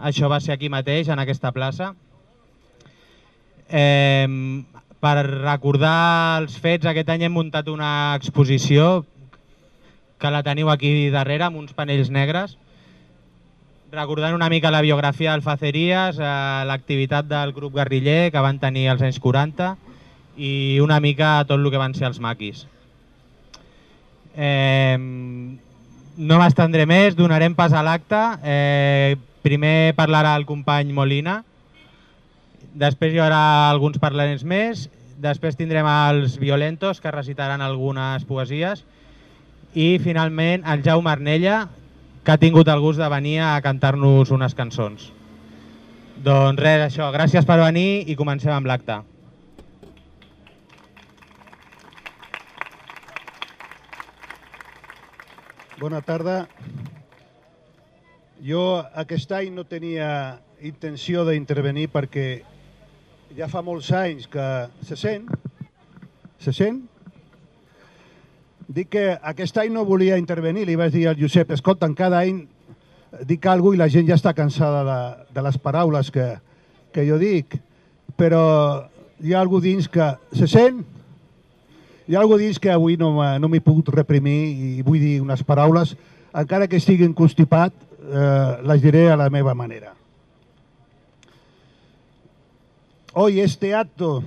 això va ser aquí mateix, en aquesta plaça. Eh, per recordar els fets, aquest any hem muntat una exposició que la teniu aquí darrere amb uns panells negres recordant una mica la biografia d'Alfaceries, eh, l'activitat del grup guerriller que van tenir als anys 40 i una mica tot el que van ser els maquis. Eh, no m'estendré més, donarem pas a l'acte. Eh, primer parlarà el company Molina, després hi haurà alguns parlarents més, després tindrem els violentos que recitaran algunes poesies i finalment el Jaume Arnella, que ha tingut el gust de venir a cantar-nos unes cançons. Doncs res, això, gràcies per venir i comencem amb l'acte. Bona tarda. Jo aquest any no tenia intenció d'intervenir perquè ja fa molts anys que se sent, se sent, Dic que aquest any no volia intervenir, li vaig dir al Josep, escolta, cada any dic alguna i la gent ja està cansada de, de les paraules que, que jo dic, però hi ha algú dins que se sent, hi ha algú dins que avui no, no m'he pogut reprimir i vull dir unes paraules, encara que estigui constipat, eh, les diré a la meva manera. Hoy este acto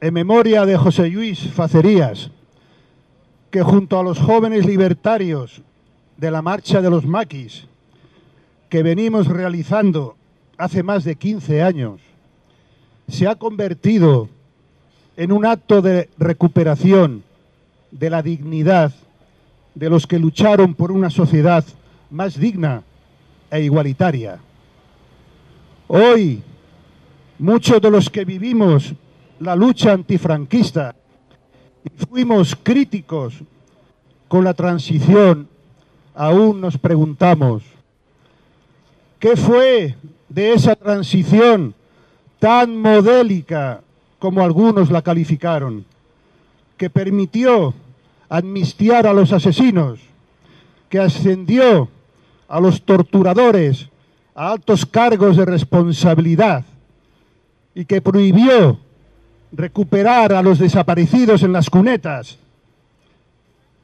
en memoria de José Luis Facerías, que junto a los jóvenes libertarios de la Marcha de los Maquis, que venimos realizando hace más de 15 años, se ha convertido en un acto de recuperación de la dignidad de los que lucharon por una sociedad más digna e igualitaria. Hoy, muchos de los que vivimos la lucha antifranquista y fuimos críticos con la transición, aún nos preguntamos, ¿qué fue de esa transición tan modélica como algunos la calificaron, que permitió amnistiar a los asesinos, que ascendió a los torturadores a altos cargos de responsabilidad y que prohibió recuperar a los desaparecidos en las cunetas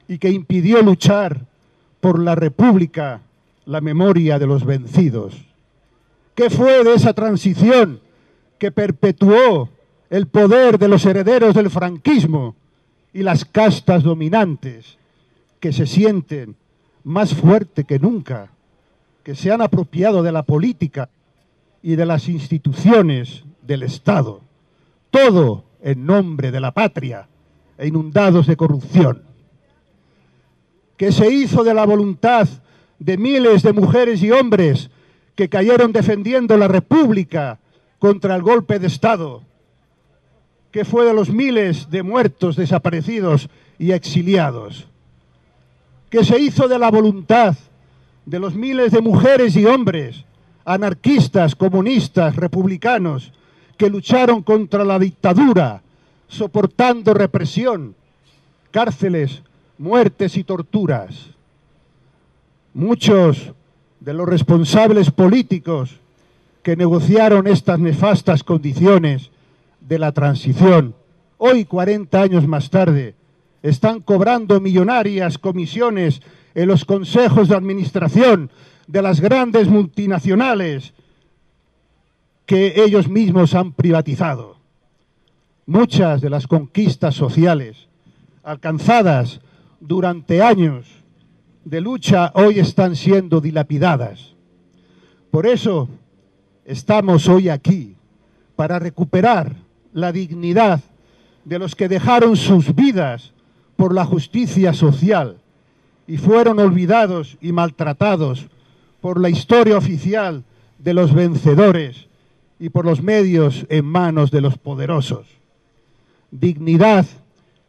y que impidió luchar por la República, la memoria de los vencidos. ¿Qué fue de esa transición que perpetuó el poder de los herederos del franquismo y las castas dominantes que se sienten más fuerte que nunca, que se han apropiado de la política y de las instituciones del Estado? todo en nombre de la patria e inundados de corrupción, que se hizo de la voluntad de miles de mujeres y hombres que cayeron defendiendo la República contra el golpe de Estado, que fue de los miles de muertos, desaparecidos y exiliados, que se hizo de la voluntad de los miles de mujeres y hombres, anarquistas, comunistas, republicanos, que lucharon contra la dictadura, soportando represión, cárceles, muertes y torturas. Muchos de los responsables políticos que negociaron estas nefastas condiciones de la transición, hoy 40 años más tarde, están cobrando millonarias comisiones en los consejos de administración de las grandes multinacionales que ellos mismos han privatizado. Muchas de las conquistas sociales alcanzadas durante años de lucha hoy están siendo dilapidadas. Por eso estamos hoy aquí, para recuperar la dignidad de los que dejaron sus vidas por la justicia social y fueron olvidados y maltratados por la historia oficial de los vencedores y por los medios en manos de los poderosos. Dignidad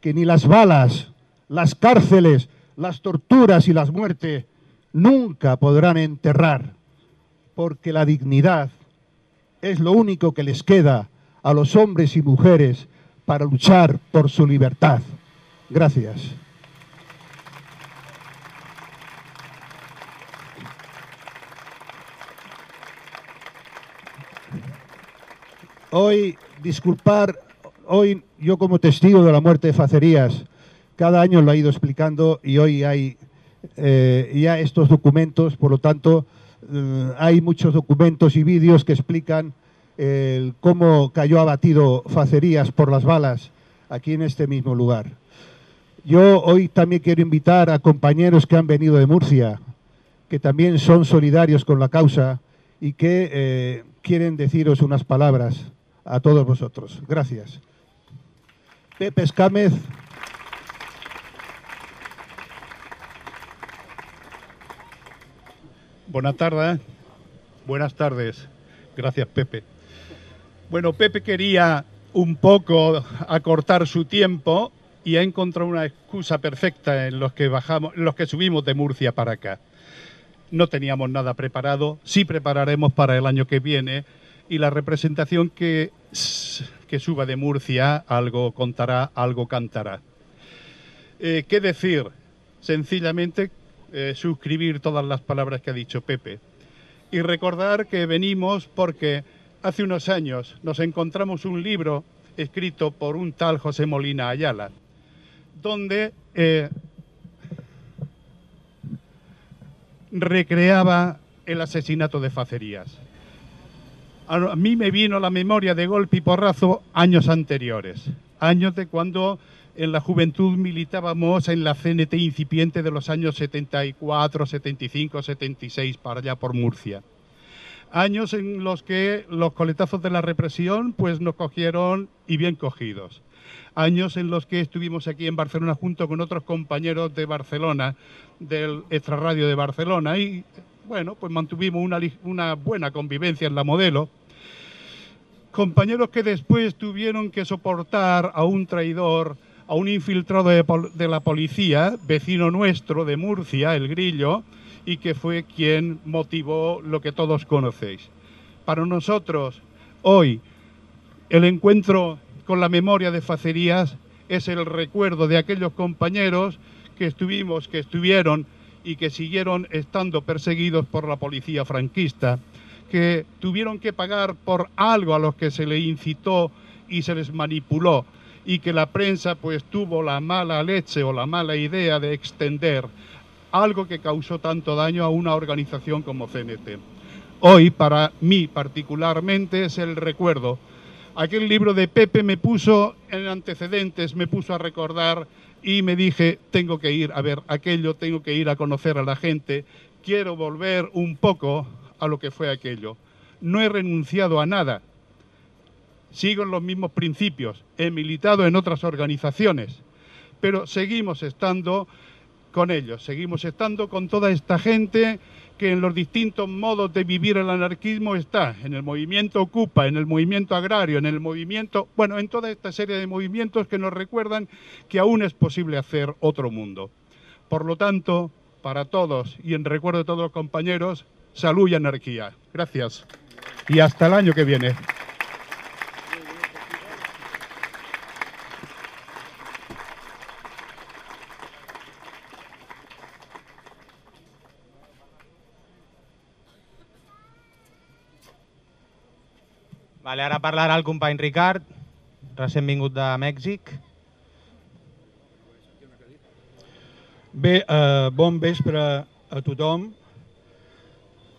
que ni las balas, las cárceles, las torturas y las muertes nunca podrán enterrar, porque la dignidad es lo único que les queda a los hombres y mujeres para luchar por su libertad. Gracias. Hoy, disculpar, hoy yo como testigo de la muerte de Facerías, cada año lo ha ido explicando y hoy hay eh, ya estos documentos, por lo tanto, eh, hay muchos documentos y vídeos que explican el cómo cayó abatido Facerías por las balas aquí en este mismo lugar. Yo hoy también quiero invitar a compañeros que han venido de Murcia, que también son solidarios con la causa y que eh, quieren deciros unas palabras a todos vosotros. Gracias. Pepe Escámez. Buenas tardes. Buenas tardes. Gracias, Pepe. Bueno, Pepe quería un poco acortar su tiempo y ha encontrado una excusa perfecta en los que bajamos, en los que subimos de Murcia para acá. No teníamos nada preparado, sí prepararemos para el año que viene y la representación que, que suba de Murcia algo contará, algo cantará. Eh, ¿Qué decir? Sencillamente eh, suscribir todas las palabras que ha dicho Pepe y recordar que venimos porque hace unos años nos encontramos un libro escrito por un tal José Molina Ayala, donde eh, recreaba el asesinato de Facerías. A mí me vino la memoria de golpe y porrazo años anteriores, años de cuando en la juventud militábamos en la CNT incipiente de los años 74, 75, 76 para allá por Murcia. Años en los que los coletazos de la represión pues nos cogieron y bien cogidos años en los que estuvimos aquí en Barcelona junto con otros compañeros de Barcelona, del extrarradio de Barcelona, y bueno, pues mantuvimos una, una buena convivencia en la modelo. Compañeros que después tuvieron que soportar a un traidor, a un infiltrado de, la policía, vecino nuestro de Murcia, el Grillo, y que fue quien motivó lo que todos conocéis. Para nosotros, hoy, el encuentro con la memoria de Facerías es el recuerdo de aquellos compañeros que estuvimos, que estuvieron y que siguieron estando perseguidos por la policía franquista, que tuvieron que pagar por algo a los que se le incitó y se les manipuló y que la prensa pues tuvo la mala leche o la mala idea de extender algo que causó tanto daño a una organización como CNT. Hoy, para mí particularmente, es el recuerdo aquel libro de Pepe me puso en antecedentes, me puso a recordar y me dije, tengo que ir a ver aquello, tengo que ir a conocer a la gente, quiero volver un poco a lo que fue aquello. No he renunciado a nada, sigo en los mismos principios, he militado en otras organizaciones, pero seguimos estando con ellos, seguimos estando con toda esta gente que en los distintos modos de vivir el anarquismo está, en el movimiento Ocupa, en el movimiento agrario, en el movimiento, bueno, en toda esta serie de movimientos que nos recuerdan que aún es posible hacer otro mundo. Por lo tanto, para todos y en recuerdo de todos los compañeros, salud y anarquía. Gracias. Y hasta el año que viene. Vale, ara parlarà el company Ricard, recent vingut de Mèxic. Bé, eh, bon vespre a tothom.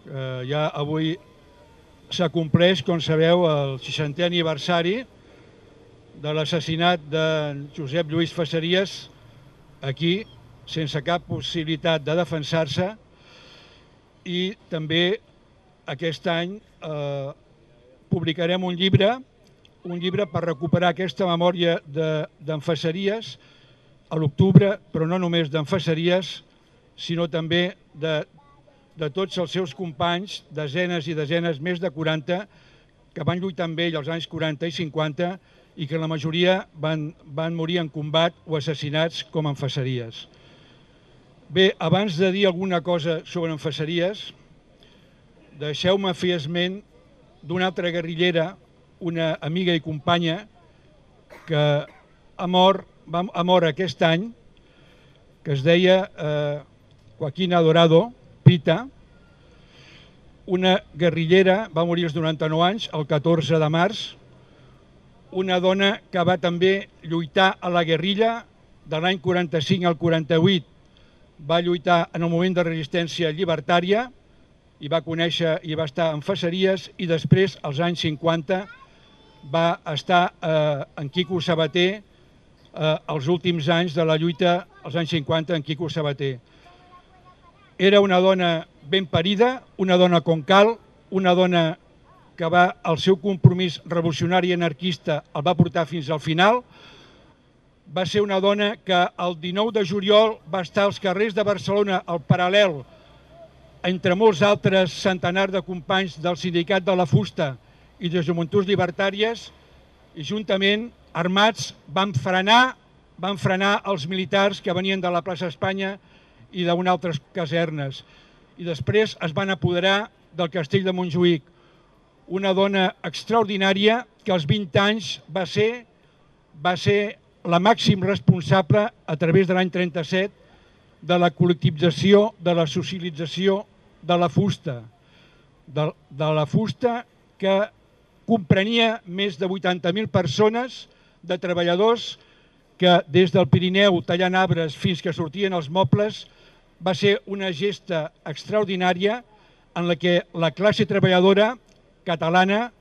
Eh, ja avui s'acompleix, com sabeu, el 60è aniversari de l'assassinat de Josep Lluís Faceries aquí, sense cap possibilitat de defensar-se, i també aquest any eh, publicarem un llibre, un llibre per recuperar aquesta memòria d'enfaceries de, a l'octubre, però no només d'enfaceries, sinó també de, de tots els seus companys, desenes i desenes, més de 40, que van lluitar amb ell als anys 40 i 50 i que la majoria van, van morir en combat o assassinats com a enfaceries. Bé, abans de dir alguna cosa sobre enfaceries, deixeu-me fer esment d'una altra guerrillera, una amiga i companya que ha mort, va, ha mort aquest any, que es deia eh, Joaquina Dorado, Pita, una guerrillera, va morir als 99 anys, el 14 de març, una dona que va també lluitar a la guerrilla de l'any 45 al 48. Va lluitar en el moment de resistència llibertària i va conèixer i va estar en faceries i després, als anys 50, va estar eh, en Quico Sabater eh, els últims anys de la lluita, als anys 50, en Quico Sabater. Era una dona ben parida, una dona con cal, una dona que va, el seu compromís revolucionari i anarquista el va portar fins al final. Va ser una dona que el 19 de juliol va estar als carrers de Barcelona, al paral·lel, entre molts altres centenars de companys del Sindicat de la Fusta i de Joventuts Libertàries, i juntament, armats, van frenar, van frenar els militars que venien de la plaça Espanya i d'unes altres casernes. I després es van apoderar del castell de Montjuïc. Una dona extraordinària que als 20 anys va ser, va ser la màxim responsable a través de l'any 37 de la col·lectivització, de la socialització de la fusta. De, de la fusta que comprenia més de 80.000 persones, de treballadors que des del Pirineu tallant arbres fins que sortien els mobles va ser una gesta extraordinària en la que la classe treballadora catalana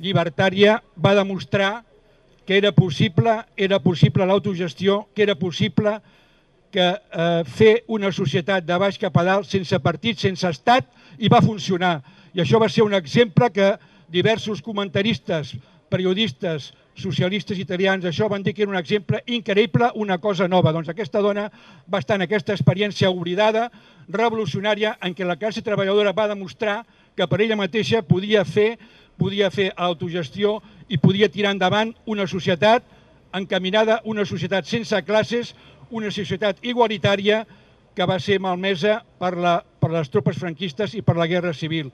llibertària va demostrar que era possible, era possible l'autogestió, que era possible que eh, fer una societat de baix cap a dalt, sense partit, sense estat, i va funcionar. I això va ser un exemple que diversos comentaristes, periodistes, socialistes italians, això van dir que era un exemple increïble, una cosa nova. Doncs aquesta dona va estar en aquesta experiència oblidada, revolucionària, en què la classe treballadora va demostrar que per ella mateixa podia fer podia fer autogestió i podia tirar endavant una societat encaminada, una societat sense classes, una societat igualitària que va ser malmesa per, la, per les tropes franquistes i per la guerra civil.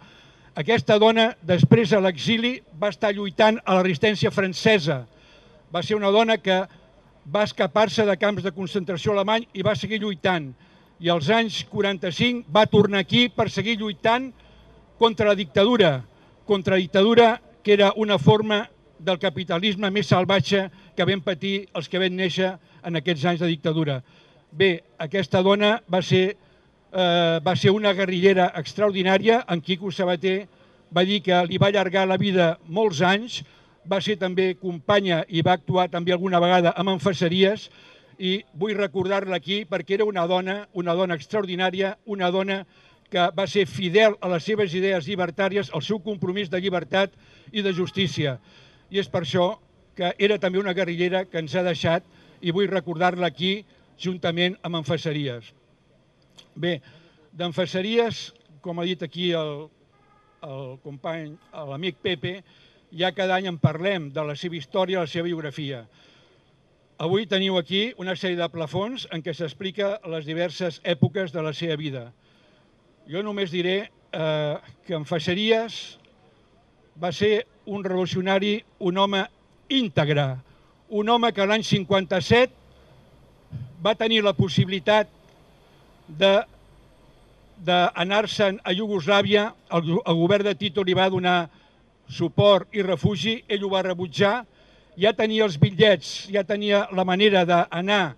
Aquesta dona, després a l'exili, va estar lluitant a la resistència francesa. Va ser una dona que va escapar-se de camps de concentració alemany i va seguir lluitant. I als anys 45 va tornar aquí per seguir lluitant contra la dictadura, contra la dictadura que era una forma del capitalisme més salvatge que vam patir els que vam néixer en aquests anys de dictadura. Bé, aquesta dona va ser eh, va ser una guerrillera extraordinària. En Quico Sabater va dir que li va allargar la vida molts anys, va ser també companya i va actuar també alguna vegada amb enfasseries i vull recordar-la aquí perquè era una dona, una dona extraordinària, una dona que va ser fidel a les seves idees llibertàries, al seu compromís de llibertat i de justícia. I és per això que era també una guerrillera que ens ha deixat i vull recordar-la aquí juntament amb enfasseries. Bé, d'enfaceries, com ha dit aquí el, el company, l'amic Pepe, ja cada any en parlem de la seva història, la seva biografia. Avui teniu aquí una sèrie de plafons en què s'explica les diverses èpoques de la seva vida. Jo només diré eh, que en Faixeries va ser un revolucionari, un home íntegre, un home que l'any 57 va tenir la possibilitat d'anar-se'n a Iugoslàvia, el, el govern de Tito li va donar suport i refugi, ell ho va rebutjar, ja tenia els bitllets, ja tenia la manera d'anar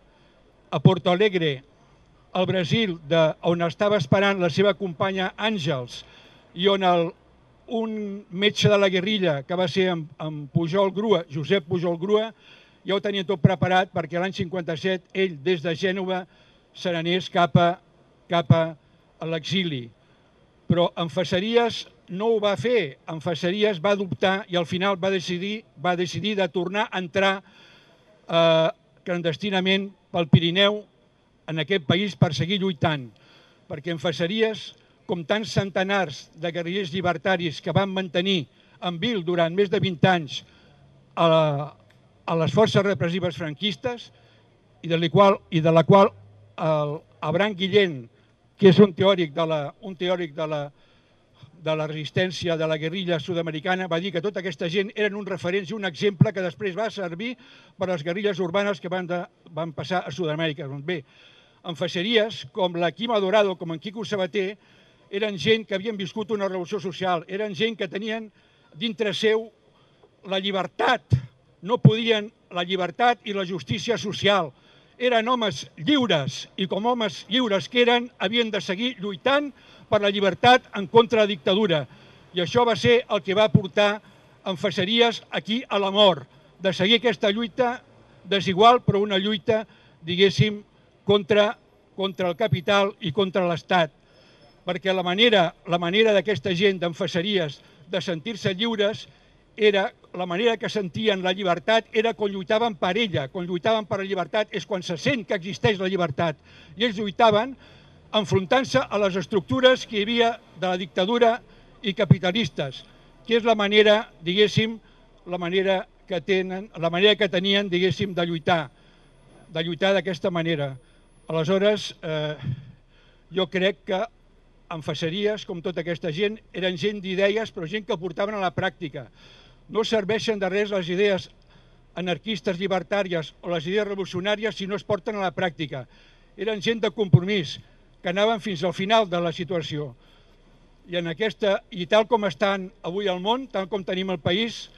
a Porto Alegre, al Brasil, de, on estava esperant la seva companya Àngels, i on el, un metge de la guerrilla, que va ser en, en Pujol Grua, Josep Pujol Grua, ja ho tenia tot preparat perquè l'any 57 ell des de Gènova se n'anés cap a, cap a l'exili. Però en Faceries no ho va fer, en Faceries va dubtar i al final va decidir, va decidir de tornar a entrar eh, clandestinament pel Pirineu en aquest país per seguir lluitant, perquè en Faceries, com tants centenars de guerrillers llibertaris que van mantenir en vil durant més de 20 anys a, la, a les forces repressives franquistes i de la qual, i de la qual el Abraham Guillén, que és un teòric de la, un teòric de la, de la resistència de la guerrilla sud-americana, va dir que tota aquesta gent eren un referents i un exemple que després va servir per a les guerrilles urbanes que van, de, van passar a Sud-amèrica. Doncs bé, en faixeries com la Quima Dorado, com en Quico Sabater, eren gent que havien viscut una revolució social, eren gent que tenien dintre seu la llibertat, no podien la llibertat i la justícia social. Eren homes lliures i com homes lliures que eren havien de seguir lluitant per la llibertat en contra de la dictadura. I això va ser el que va portar en Feixeries aquí a la mort, de seguir aquesta lluita desigual, però una lluita, diguéssim, contra, contra el capital i contra l'Estat. Perquè la manera, la manera d'aquesta gent d'enfaceries de sentir-se lliures era la manera que sentien la llibertat era quan lluitaven per ella, quan lluitaven per la llibertat és quan se sent que existeix la llibertat. I ells lluitaven enfrontant-se a les estructures que hi havia de la dictadura i capitalistes, que és la manera, diguéssim, la manera que tenen, la manera que tenien, diguéssim, de lluitar, de lluitar d'aquesta manera. Aleshores, eh, jo crec que en faceries, com tota aquesta gent, eren gent d'idees, però gent que portaven a la pràctica. No serveixen de res les idees anarquistes llibertàries o les idees revolucionàries si no es porten a la pràctica. Eren gent de compromís, que anaven fins al final de la situació. I, en aquesta, i tal com estan avui al món, tal com tenim el país,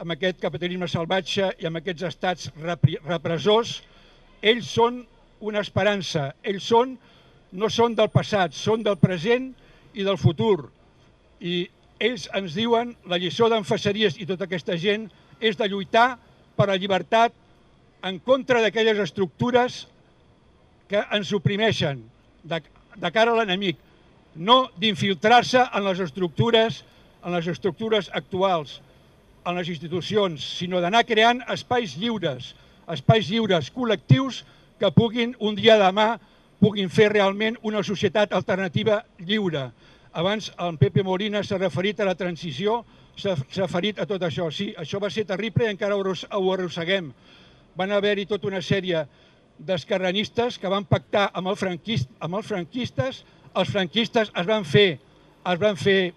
amb aquest capitalisme salvatge i amb aquests estats repressors, ells són una esperança, ells són, no són del passat, són del present i del futur. I ells ens diuen, la lliçó d'en i tota aquesta gent és de lluitar per la llibertat en contra d'aquelles estructures que ens oprimeixen de, de cara a l'enemic, no d'infiltrar-se en les estructures en les estructures actuals, en les institucions, sinó d'anar creant espais lliures, espais lliures col·lectius que puguin un dia demà puguin fer realment una societat alternativa lliure. Abans en Pepe Molina s'ha referit a la transició, s'ha referit a tot això. Sí, això va ser terrible i encara ho arrosseguem. Van haver-hi tota una sèrie d'esquerranistes que van pactar amb, el franquist, amb els franquistes, els franquistes es van fer, es van fer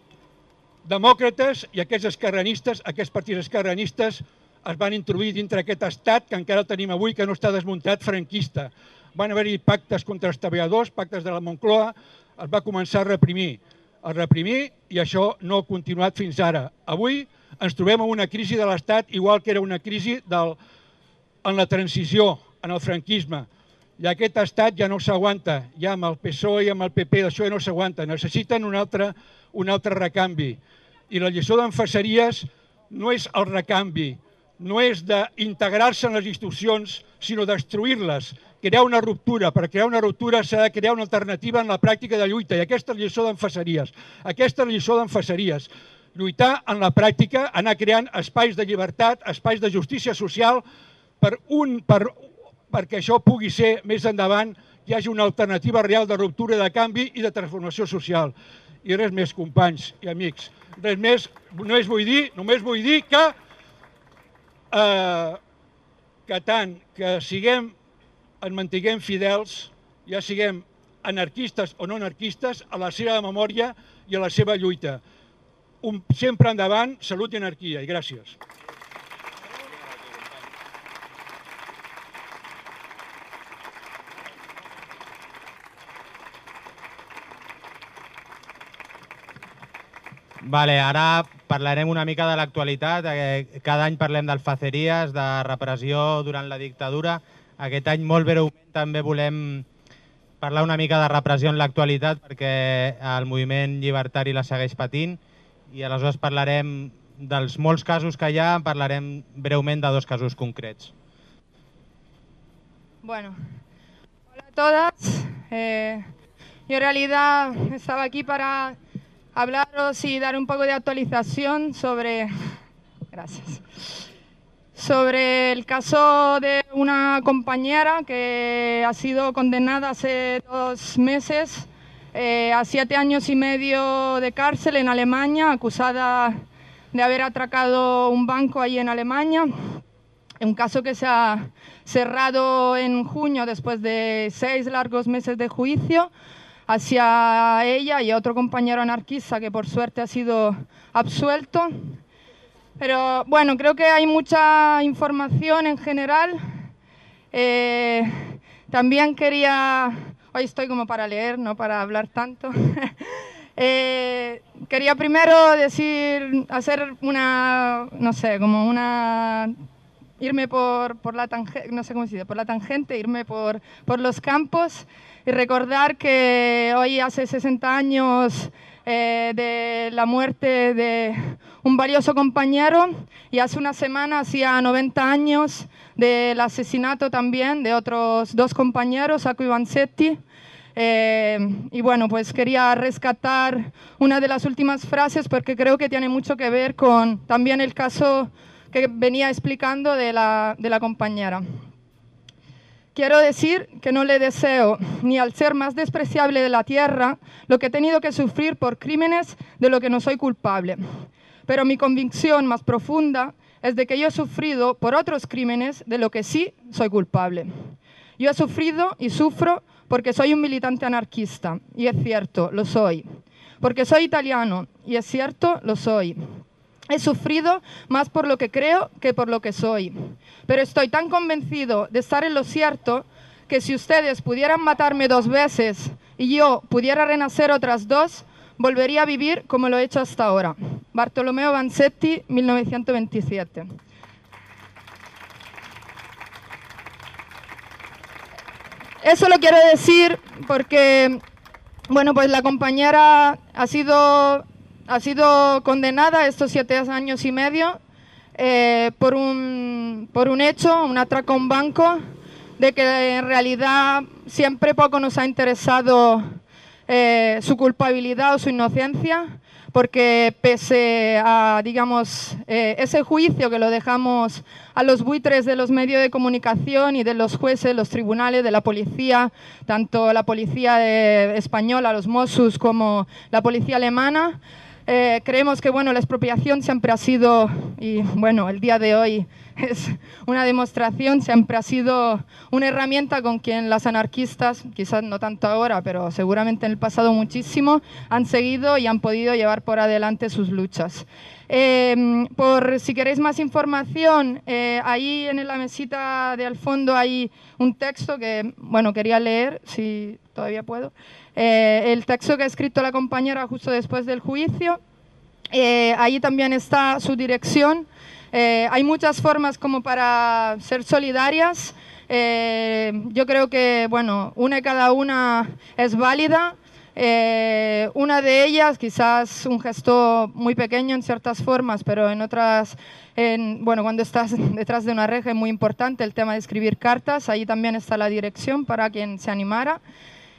demòcrates i aquests esquerranistes, aquests partits esquerranistes es van introduir dintre aquest estat que encara el tenim avui, que no està desmuntat, franquista. Van haver-hi pactes contra els treballadors, pactes de la Moncloa, es va començar a reprimir. A reprimir i això no ha continuat fins ara. Avui ens trobem en una crisi de l'Estat igual que era una crisi del, en la transició, en el franquisme. I aquest estat ja no s'aguanta, ja amb el PSOE i amb el PP d'això ja no s'aguanta, necessiten un altre, un altre recanvi. I la lliçó d'en Faceries no és el recanvi, no és d'integrar-se en les institucions, sinó destruir-les, crear una ruptura. Per crear una ruptura s'ha de crear una alternativa en la pràctica de lluita, i aquesta lliçó d'en Faceries. Aquesta és la lliçó d'en Faceries. Lluitar en la pràctica, anar creant espais de llibertat, espais de justícia social, per, un, per perquè això pugui ser més endavant, hi hagi una alternativa real de ruptura, de canvi i de transformació social. I res més, companys i amics. Res més, només vull dir, només vull dir que, eh, que tant que siguem, en mantiguem fidels, ja siguem anarquistes o no anarquistes, a la seva memòria i a la seva lluita. Un, sempre endavant, salut i anarquia, i gràcies. Vale, ara parlarem una mica de l'actualitat. Eh, cada any parlem d'alfaceries, de repressió durant la dictadura. Aquest any, molt breument, també volem parlar una mica de repressió en l'actualitat perquè el moviment llibertari la segueix patint i aleshores parlarem dels molts casos que hi ha, parlarem breument de dos casos concrets. Bueno, hola a todas. Eh, yo en realidad estaba aquí para hablaros y dar un poco de actualización sobre, gracias, sobre el caso de una compañera que ha sido condenada hace dos meses eh, a siete años y medio de cárcel en Alemania, acusada de haber atracado un banco ahí en Alemania. Un caso que se ha cerrado en junio después de seis largos meses de juicio hacia ella y a otro compañero anarquista que por suerte ha sido absuelto. Pero bueno, creo que hay mucha información en general. Eh, también quería, hoy estoy como para leer, no para hablar tanto. eh, quería primero decir, hacer una, no sé, como una irme por, por la tangente, no sé cómo se dice, por la tangente, irme por, por los campos y recordar que hoy hace 60 años eh, de la muerte de un valioso compañero y hace una semana hacía 90 años del asesinato también de otros dos compañeros, Aco y Vanzetti. Eh, y bueno, pues quería rescatar una de las últimas frases porque creo que tiene mucho que ver con también el caso que venía explicando de la, de la compañera. Quiero decir que no le deseo ni al ser más despreciable de la tierra lo que he tenido que sufrir por crímenes de lo que no soy culpable. Pero mi convicción más profunda es de que yo he sufrido por otros crímenes de lo que sí soy culpable. Yo he sufrido y sufro porque soy un militante anarquista, y es cierto, lo soy. Porque soy italiano, y es cierto, lo soy. He sufrido más por lo que creo que por lo que soy. Pero estoy tan convencido de estar en lo cierto que si ustedes pudieran matarme dos veces y yo pudiera renacer otras dos, volvería a vivir como lo he hecho hasta ahora. Bartolomeo Vanzetti, 1927. Eso lo quiero decir porque, bueno, pues la compañera ha sido, ha sido condenada estos siete años y medio eh, por, un, por un hecho, un atraco a un banco, de que en realidad siempre poco nos ha interesado eh, su culpabilidad o su inocencia, porque pese a, digamos, eh, ese juicio que lo dejamos a los buitres de los medios de comunicación y de los jueces, los tribunales, de la policía, tanto la policía española, los Mossos, como la policía alemana, eh, creemos que bueno, la expropiación siempre ha sido, y bueno, el día de hoy es una demostración, siempre ha sido una herramienta con quien las anarquistas, quizás no tanto ahora, pero seguramente en el pasado muchísimo, han seguido y han podido llevar por adelante sus luchas. Eh, por si queréis más información, eh, ahí en la mesita de al fondo hay un texto que, bueno, quería leer, si todavía puedo. Eh, el texto que ha escrito la compañera justo después del juicio. Eh, ahí también está su dirección. Eh, hay muchas formas como para ser solidarias. yo creo que, bueno, una y cada una es válida. una de ellas, quizás un gesto muy pequeño en ciertas formas, pero en otras, en, bueno, cuando estás detrás de una reja es muy importante el tema de escribir cartas. Ahí también está la dirección para quien se animara.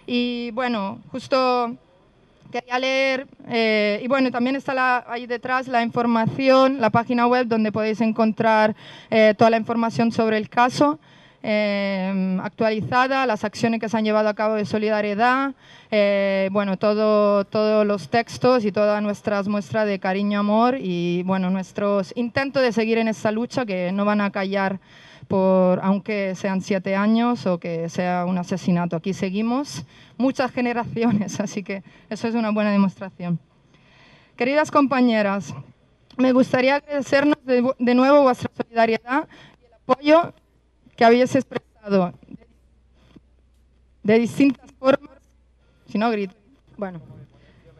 Y bueno, justo quería leer, eh, y bueno, también está ahí detrás la información, la página web donde podéis encontrar eh, toda la información sobre el caso. Eh, actualizada, las acciones que se han llevado a cabo de solidaridad, bueno, todo, todos los textos y todas nuestras muestras de cariño, amor y bueno, nuestros intentos de seguir en esta lucha que no van a callar por, aunque sean siete años o que sea un asesinato. Aquí seguimos muchas generaciones, así que eso es una buena demostración. Queridas compañeras, me gustaría agradecernos de, nuevo vuestra solidaridad y el apoyo que habéis expresado de distintas formas. Si no, grito. Bueno.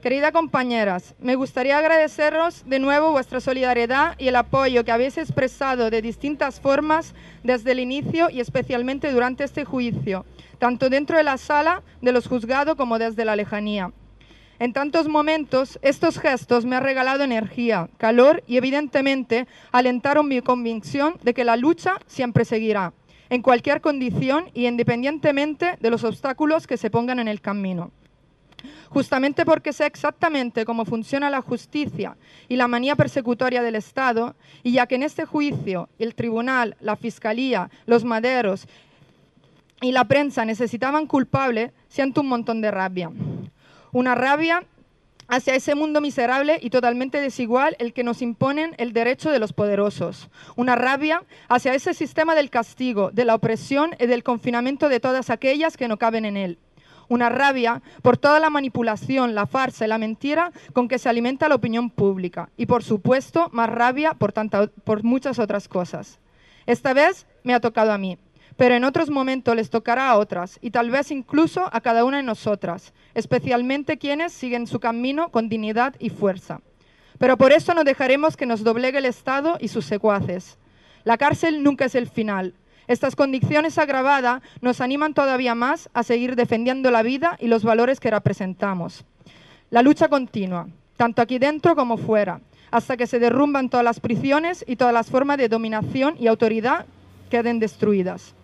Queridas compañeras, me gustaría agradeceros de nuevo vuestra solidaridad y el apoyo que habéis expresado de distintas formas desde el inicio y especialmente durante este juicio, tanto dentro de la sala de los juzgados como desde la lejanía. En tantos momentos, estos gestos me han regalado energía, calor y evidentemente alentaron mi convicción de que la lucha siempre seguirá, en cualquier condición y independientemente de los obstáculos que se pongan en el camino justamente porque sé exactamente cómo funciona la justicia y la manía persecutoria del Estado, y ya que en este juicio el tribunal, la fiscalía, los maderos y la prensa necesitaban culpable, siento un montón de rabia. Una rabia hacia ese mundo miserable y totalmente desigual el que nos imponen el derecho de los poderosos. Una rabia hacia ese sistema del castigo, de la opresión y del confinamiento de todas aquellas que no caben en él una rabia por toda la manipulación, la farsa y la mentira con que se alimenta la opinión pública. Y por supuesto, más rabia por, por muchas otras cosas. Esta vez me ha tocado a mí, pero en otros momentos les tocará a otras y tal vez incluso a cada una de nosotras, especialmente quienes siguen su camino con dignidad y fuerza. Pero por eso no dejaremos que nos doblegue el Estado y sus secuaces. La cárcel nunca es el final. Estas condiciones agravadas nos animan todavía más a seguir defendiendo la vida y los valores que representamos. La lucha continúa, tanto aquí dentro como fuera, hasta que se derrumban todas las prisiones y todas las formas de dominación y autoridad queden destruidas.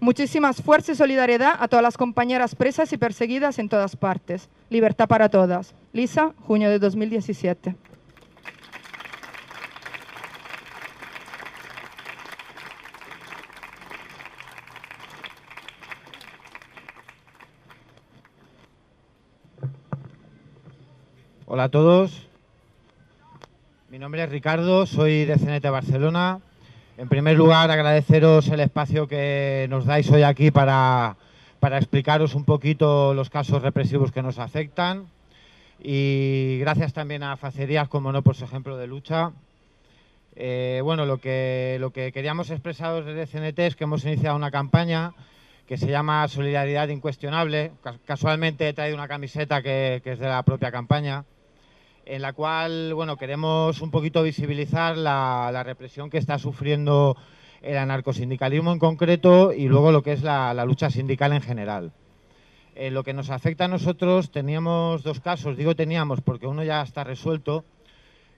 Muchísimas fuerzas y solidaridad a todas las compañeras presas y perseguidas en todas partes. Libertad para todas. Lisa, junio de 2017. Hola a todos. Mi nombre es Ricardo, soy de CNT Barcelona. En primer lugar, agradeceros el espacio que nos dais hoy aquí para, para explicaros un poquito los casos represivos que nos afectan. Y gracias también a Facerías, como no, por su ejemplo de lucha. Eh, bueno, lo que, lo que queríamos expresaros desde CNT es que hemos iniciado una campaña que se llama Solidaridad Incuestionable. Casualmente he traído una camiseta que, que es de la propia campaña en la cual bueno, queremos un poquito visibilizar la, represión que está sufriendo el anarcosindicalismo en concreto y luego lo que es la, lucha sindical en general. En lo que nos afecta a nosotros teníamos dos casos, digo teníamos porque uno ya está resuelto,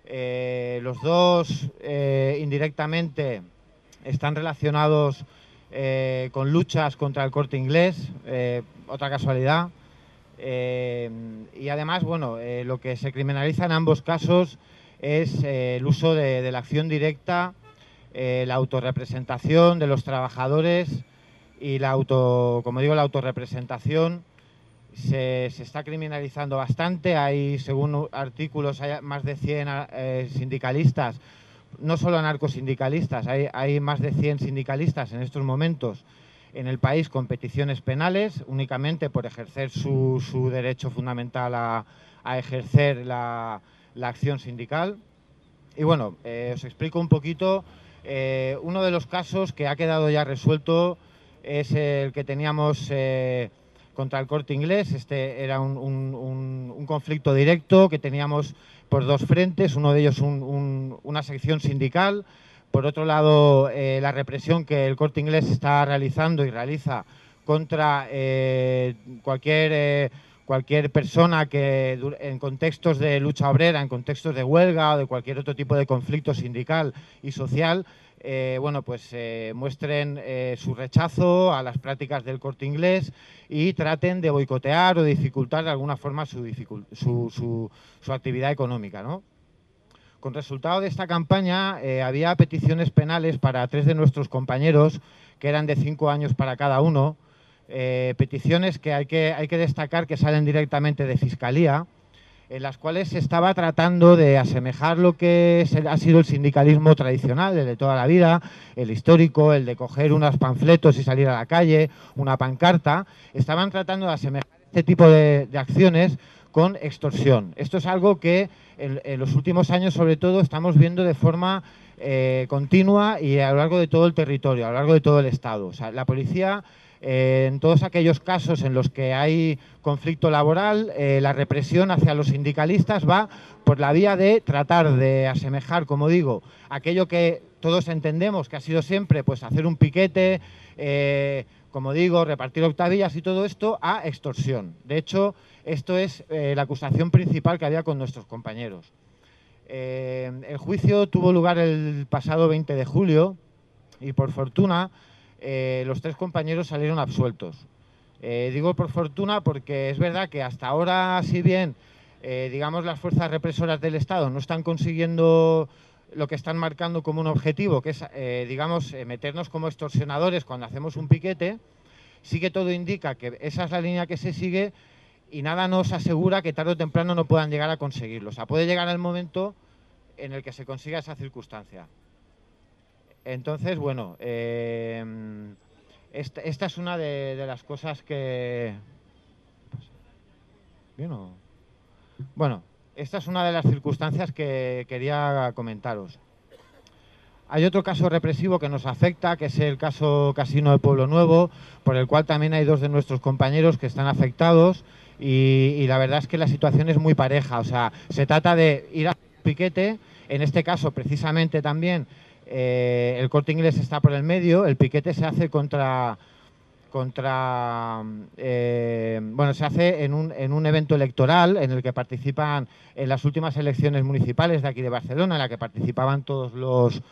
eh, los dos eh, indirectamente están relacionados eh, con luchas contra el corte inglés, otra casualidad. Eh, y además, bueno, eh, lo que se criminaliza en ambos casos es eh, el uso de, la acción directa, la autorrepresentación de los trabajadores y la auto, como digo, la autorrepresentación se, se está criminalizando bastante. Hay, según artículos, hay más de 100 sindicalistas, no solo anarcosindicalistas, hay, hay más de 100 sindicalistas en estos momentos en el país con peticiones penales únicamente por ejercer su, su derecho fundamental a, a ejercer la, la, acción sindical. Y bueno, eh, os explico un poquito. Eh, uno de los casos que ha quedado ya resuelto es el que teníamos eh, contra el corte inglés. Este era un, un, un, conflicto directo que teníamos por dos frentes, uno de ellos una sección sindical por otro lado, eh, la represión que el corte inglés está realizando y realiza contra eh, cualquier, eh, cualquier persona que en contextos de lucha obrera, en contextos de huelga o de cualquier otro tipo de conflicto sindical y social, bueno, pues muestren su rechazo a las prácticas del corte inglés y traten de boicotear o dificultar de alguna forma su, su, su, su actividad económica, ¿no? Con resultado de esta campaña eh, había peticiones penales para tres de nuestros compañeros, que eran de cinco años para cada uno, eh, peticiones que hay, que destacar que salen directamente de Fiscalía, en las cuales se estaba tratando de asemejar lo que ha sido el sindicalismo tradicional, el de toda la vida, el histórico, el de coger unos panfletos y salir a la calle, una pancarta. Estaban tratando de asemejar este tipo de acciones con extorsión. Esto es algo que en, los últimos años, sobre todo, estamos viendo de forma eh, continua y a lo largo de todo el territorio, a lo largo de todo el Estado. La policía, eh, en todos aquellos casos en los que hay conflicto laboral, eh, la represión hacia los sindicalistas va por la vía de tratar de asemejar, como digo, aquello que todos entendemos que ha sido siempre, pues hacer un piquete, como digo, repartir octavillas y todo esto, a extorsión. De hecho, esto es eh, la acusación principal que había con nuestros compañeros. Eh, el juicio tuvo lugar el pasado 20 de julio y por fortuna eh, los tres compañeros salieron absueltos. digo por fortuna porque es verdad que hasta ahora, si bien digamos las fuerzas represoras del Estado no están consiguiendo lo que están marcando como un objetivo, que es, digamos, meternos como extorsionadores cuando hacemos un piquete, sí que todo indica que esa es la línea que se sigue y nada nos asegura que tarde o temprano no puedan llegar a conseguirlo. O sea, puede llegar el momento en el que se consiga esa circunstancia. Entonces, bueno, eh, esta, es una de, las cosas que... Bueno, esta es una de las circunstancias que quería comentaros. Hay otro caso represivo que nos afecta, que es el caso Casino de Pueblo Nuevo, por el cual también hay dos de nuestros compañeros que están afectados y, la verdad es que la situación es muy pareja. O sea, se trata de ir a piquete, en este caso precisamente también eh, el corte inglés está por el medio, el piquete se hace contra contra eh, bueno se hace en un, en un, evento electoral en el que participan en las últimas elecciones municipales de aquí de Barcelona en la que participaban todos los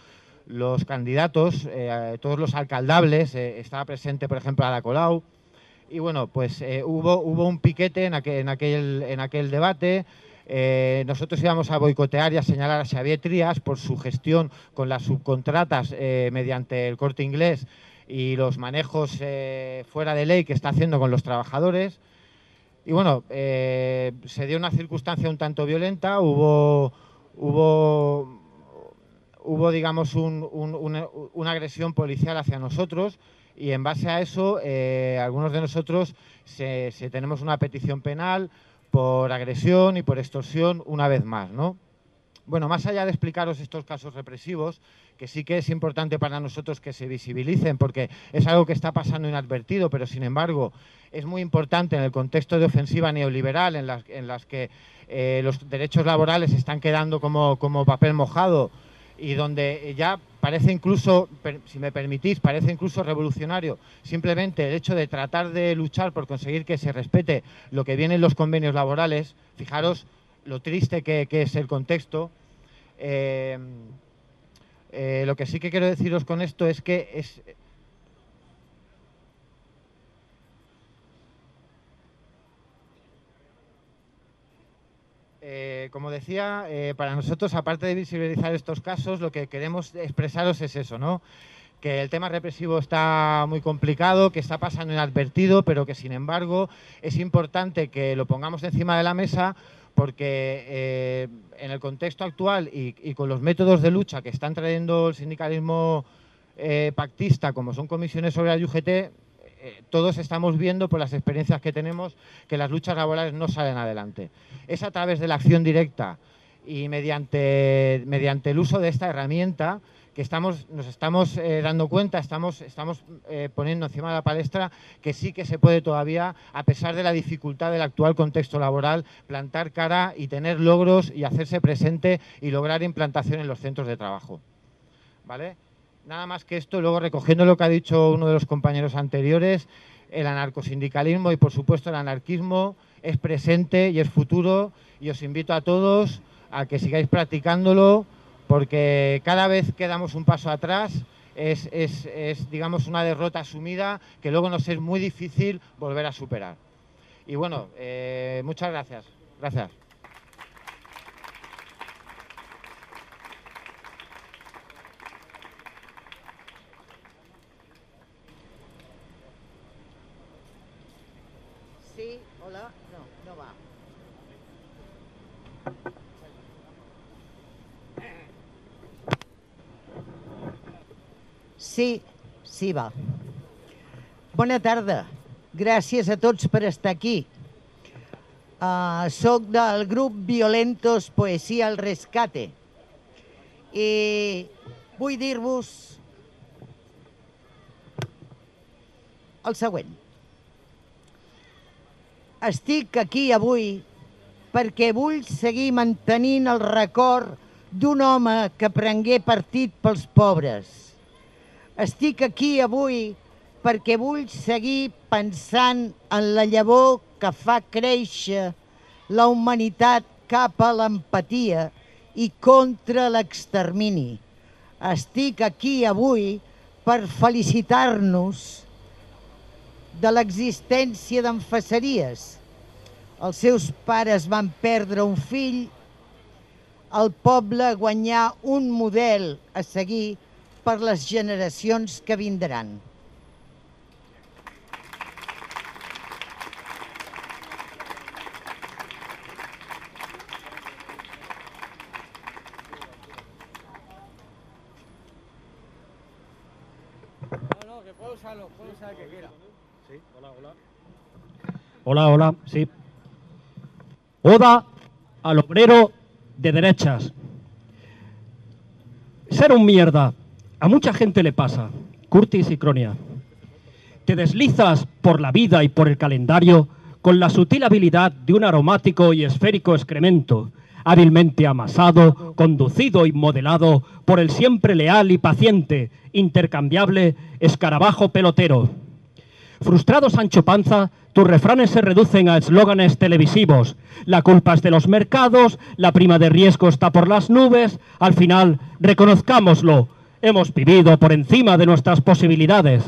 los candidatos eh, todos los alcaldables eh, estaba presente por ejemplo Ada Colau. Y bueno pues hubo hubo un piquete en aquel en aquel, en aquel debate. Nosotros íbamos a boicotear y a señalar a Xavier Trías por su gestión con las subcontratas mediante el corte inglés y los manejos eh, fuera de ley que está haciendo con los trabajadores. Y bueno, eh, se dio una circunstancia un tanto violenta, hubo, hubo, hubo digamos, un, un, una, agresión policial hacia nosotros y en base a eso, eh, algunos de nosotros se tenemos una petición penal por agresión y por extorsión una vez más, ¿no? Bueno, más allá de explicaros estos casos represivos, que sí que es importante para nosotros que se visibilicen, porque es algo que está pasando inadvertido, pero sin embargo es muy importante en el contexto de ofensiva neoliberal, en las, que eh, los derechos laborales están quedando como, como papel mojado y donde ya parece incluso, si me permitís, parece incluso revolucionario simplemente el hecho de tratar de luchar por conseguir que se respete lo que viene en los convenios laborales. Fijaros lo triste que, que es el contexto. Eh, eh, lo que sí que quiero deciros con esto es que es, Eh, como decía, eh, para nosotros, aparte de visibilizar estos casos, lo que queremos expresaros es eso, ¿no? que el tema represivo está muy complicado, que está pasando inadvertido, pero que sin embargo es importante que lo pongamos encima de la mesa porque eh, en el contexto actual y, con los métodos de lucha que están trayendo el sindicalismo eh, pactista, como son comisiones sobre la UGT, eh, todos estamos viendo por las experiencias que tenemos que las luchas laborales no salen adelante. Es a través de la acción directa y mediante, mediante el uso de esta herramienta que estamos, nos estamos eh, dando cuenta, estamos, estamos eh, poniendo encima de la palestra que sí que se puede todavía, a pesar de la dificultad del actual contexto laboral, plantar cara y tener logros y hacerse presente y lograr implantación en los centros de trabajo. ¿Vale? Nada más que esto, luego recogiendo lo que ha dicho uno de los compañeros anteriores, el anarcosindicalismo y por supuesto el anarquismo es presente y es futuro y os invito a todos a que sigáis practicándolo porque cada vez que damos un paso atrás es, es, es, digamos, una derrota asumida que luego nos es muy difícil volver a superar. Y bueno, eh, muchas gracias. Gracias. Sí, hola. No, no va. Sí, sí va. Bona tarda. Gràcies a tots per estar aquí. Uh, soc del grup Violentos Poesia al Rescate i vull dir-vos el següent. Estic aquí avui perquè vull seguir mantenint el record d'un home que prengué partit pels pobres. Estic aquí avui perquè vull seguir pensant en la llavor que fa créixer la humanitat cap a l'empatia i contra l'extermini. Estic aquí avui per felicitar-nos de l'existència d'en Faceries. Els seus pares van perdre un fill, el poble guanyar un model a seguir per les generacions que vindran. Hola, hola, sí. Oda al obrero de derechas. Ser un mierda. A mucha gente le pasa. Curtis y Cronia. Te deslizas por la vida y por el calendario con la sutil habilidad de un aromático y esférico excremento, hábilmente amasado, conducido y modelado por el siempre leal y paciente, intercambiable escarabajo pelotero. Frustrado Sancho Panza, tus refranes se reducen a eslóganes televisivos. La culpa es de los mercados, la prima de riesgo está por las nubes. Al final, reconozcámoslo, hemos vivido por encima de nuestras posibilidades.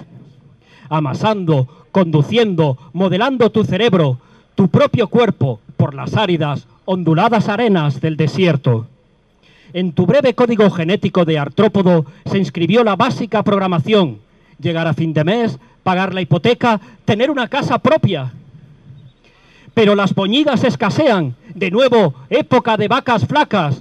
Amasando, conduciendo, modelando tu cerebro, tu propio cuerpo por las áridas, onduladas arenas del desierto. En tu breve código genético de artrópodo se inscribió la básica programación, llegar a fin de mes, pagar la hipoteca, tener una casa propia. Pero las poñigas escasean, de nuevo, época de vacas flacas,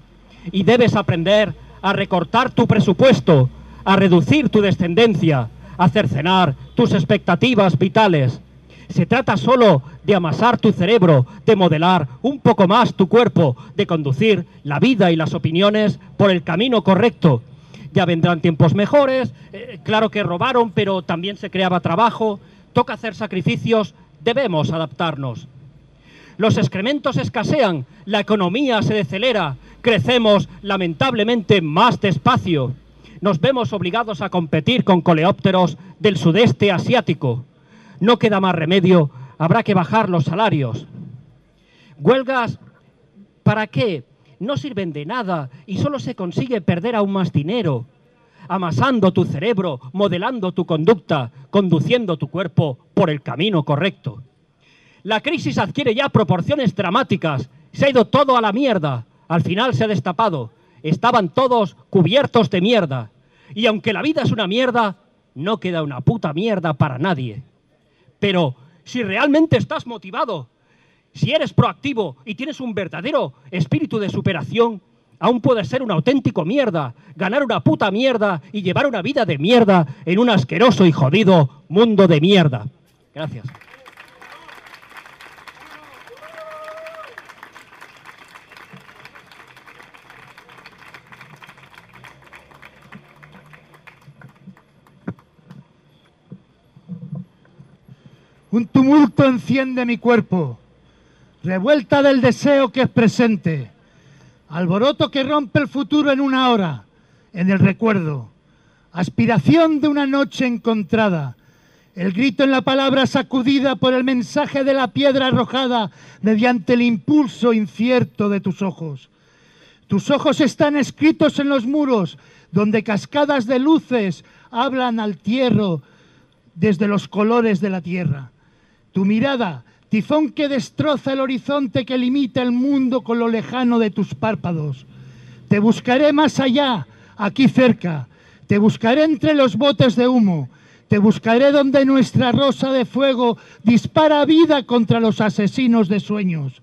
y debes aprender a recortar tu presupuesto, a reducir tu descendencia, a cercenar tus expectativas vitales. Se trata solo de amasar tu cerebro, de modelar un poco más tu cuerpo, de conducir la vida y las opiniones por el camino correcto. Ya vendrán tiempos mejores, eh, claro que robaron, pero también se creaba trabajo, toca hacer sacrificios, debemos adaptarnos. Los excrementos escasean, la economía se decelera, crecemos lamentablemente más despacio. Nos vemos obligados a competir con coleópteros del sudeste asiático. No queda más remedio, habrá que bajar los salarios. Huelgas, ¿para qué? No sirven de nada y solo se consigue perder aún más dinero. Amasando tu cerebro, modelando tu conducta, conduciendo tu cuerpo por el camino correcto. La crisis adquiere ya proporciones dramáticas. Se ha ido todo a la mierda. Al final se ha destapado. Estaban todos cubiertos de mierda. Y aunque la vida es una mierda, no queda una puta mierda para nadie. Pero si realmente estás motivado, si eres proactivo y tienes un verdadero espíritu de superación, aún puedes ser un auténtico mierda, ganar una puta mierda y llevar una vida de mierda en un asqueroso y jodido mundo de mierda. Gracias. Un tumulto enciende mi cuerpo, revuelta del deseo que es presente, alboroto que rompe el futuro en una hora, en el recuerdo, aspiración de una noche encontrada, el grito en la palabra sacudida por el mensaje de la piedra arrojada mediante el impulso incierto de tus ojos. Tus ojos están escritos en los muros, donde cascadas de luces hablan al tierro desde los colores de la tierra. Tu mirada, tifón que destroza el horizonte que limita el mundo con lo lejano de tus párpados. Te buscaré más allá, aquí cerca. Te buscaré entre los botes de humo. Te buscaré donde nuestra rosa de fuego dispara vida contra los asesinos de sueños.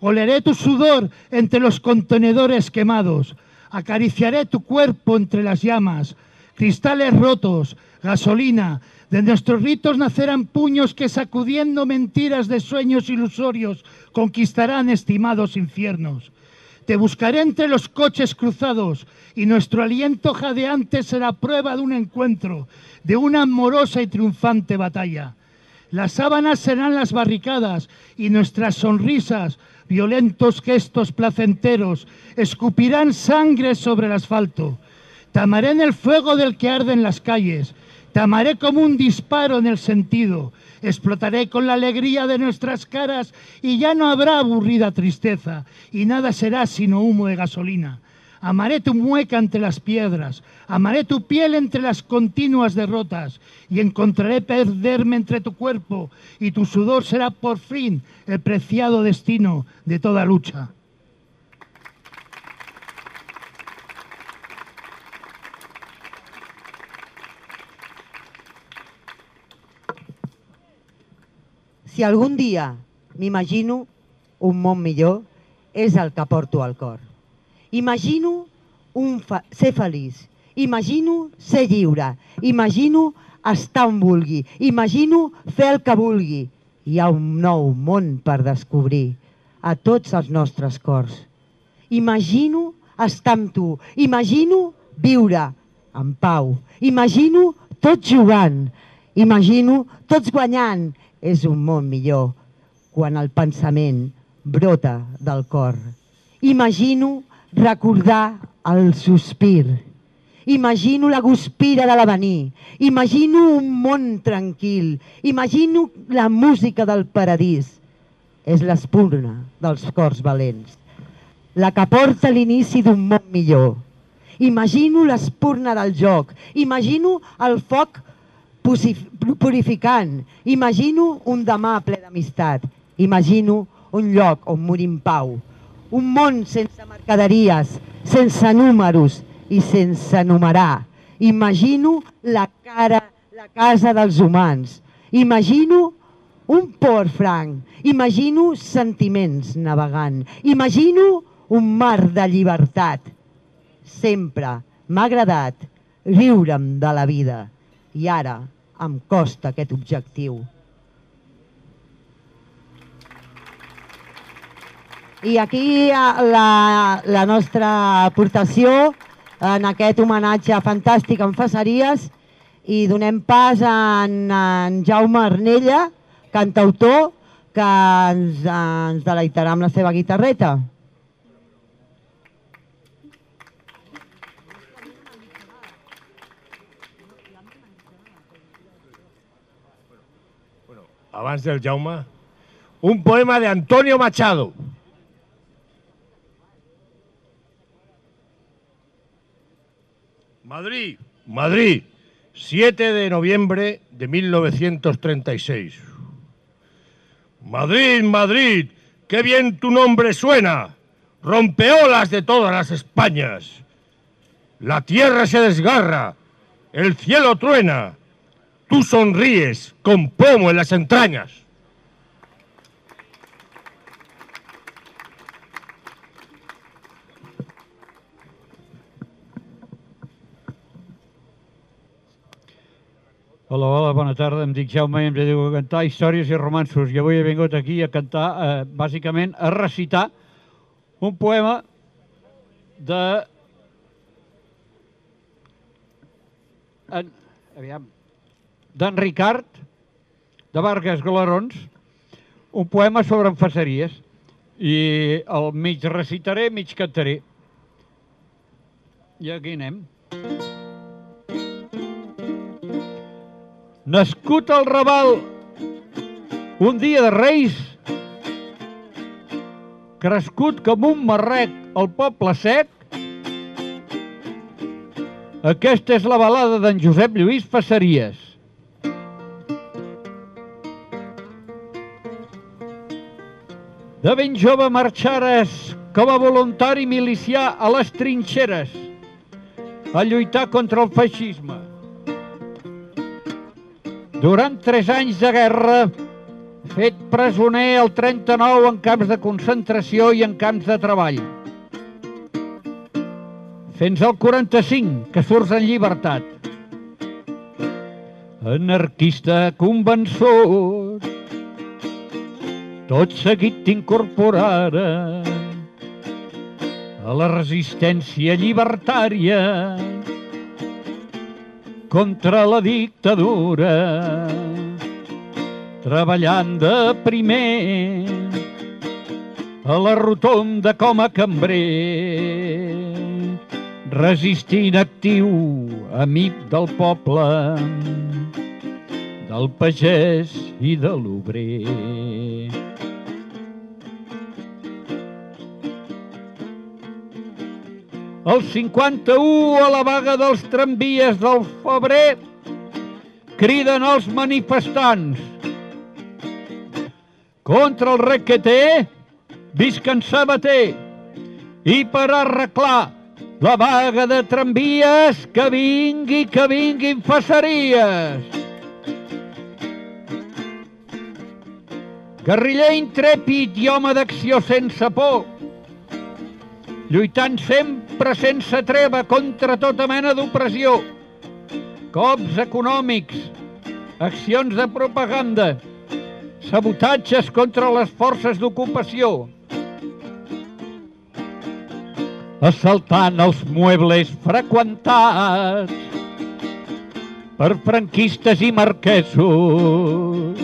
Oleré tu sudor entre los contenedores quemados. Acariciaré tu cuerpo entre las llamas. Cristales rotos, gasolina, de nuestros ritos nacerán puños que sacudiendo mentiras de sueños ilusorios conquistarán estimados infiernos. Te buscaré entre los coches cruzados y nuestro aliento jadeante será prueba de un encuentro, de una amorosa y triunfante batalla. Las sábanas serán las barricadas y nuestras sonrisas, violentos gestos placenteros, escupirán sangre sobre el asfalto. Tamaré en el fuego del que arde en las calles te amaré como un disparo en el sentido. Explotaré con la alegría de nuestras caras y ya no habrá aburrida tristeza y nada será sino humo de gasolina. Amaré tu mueca entre las piedras, amaré tu piel entre las continuas derrotas y encontraré perderme entre tu cuerpo y tu sudor será por fin el preciado destino de toda lucha. Si algun dia m'imagino un món millor, és el que porto al cor. Imagino un fa ser feliç, imagino ser lliure, imagino estar on vulgui, imagino fer el que vulgui. Hi ha un nou món per descobrir a tots els nostres cors. Imagino estar amb tu, imagino viure en pau, imagino tots jugant, imagino tots guanyant, és un món millor quan el pensament brota del cor. Imagino recordar el sospir. Imagino la guspira de l'avenir. Imagino un món tranquil. Imagino la música del paradís. És l'espurna dels cors valents. La que porta l'inici d'un món millor. Imagino l'espurna del joc. Imagino el foc purificant. Imagino un demà ple d'amistat. Imagino un lloc on morir en pau. Un món sense mercaderies, sense números i sense numerar. Imagino la cara, la casa dels humans. Imagino un port franc. Imagino sentiments navegant. Imagino un mar de llibertat. Sempre m'ha agradat riure'm de la vida i ara em costa aquest objectiu. I aquí la, la nostra aportació en aquest homenatge fantàstic en Faceries i donem pas en, en Jaume Arnella, cantautor, que ens, ens deleitarà amb la seva guitarreta. Abans del Jaume, un poema de Antonio Machado. Madrid, Madrid, 7 de noviembre de 1936. Madrid, Madrid, qué bien tu nombre suena, rompeolas de todas las Españas. La tierra se desgarra, el cielo truena, tú sonríes con pomo en las entrañas. Hola, hola, bona tarda. Em dic Jaume i em dedico a cantar històries i romanços. I avui he vingut aquí a cantar, eh, bàsicament, a recitar un poema de... En, aviam, d'en Ricard, de Vargas Galarons, un poema sobre enfaceries. I el mig recitaré, mig cantaré. I aquí anem. Nascut al Raval un dia de Reis, crescut com un marrec al poble sec, aquesta és la balada d'en Josep Lluís Passaries. De ben jove marxares com a voluntari milicià a les trinxeres a lluitar contra el feixisme. Durant tres anys de guerra, fet presoner el 39 en camps de concentració i en camps de treball. Fins al 45, que surts en llibertat. Anarquista convençut, tot seguit t'incorporara a la resistència llibertària contra la dictadura, treballant de primer a la rotonda com a cambrer, resistint actiu, amic del poble, del pagès i de l'obrer. El 51 a la vaga dels tramvies del febrer criden els manifestants contra el requeter, visquen sabater i per arreglar la vaga de tramvies que vingui, que vinguin faceries. Guerriller intrèpid i home d'acció sense por, lluitant sempre sense treva contra tota mena d'opressió, cops econòmics, accions de propaganda, sabotatges contra les forces d'ocupació, assaltant els muebles freqüentats per franquistes i marquesos,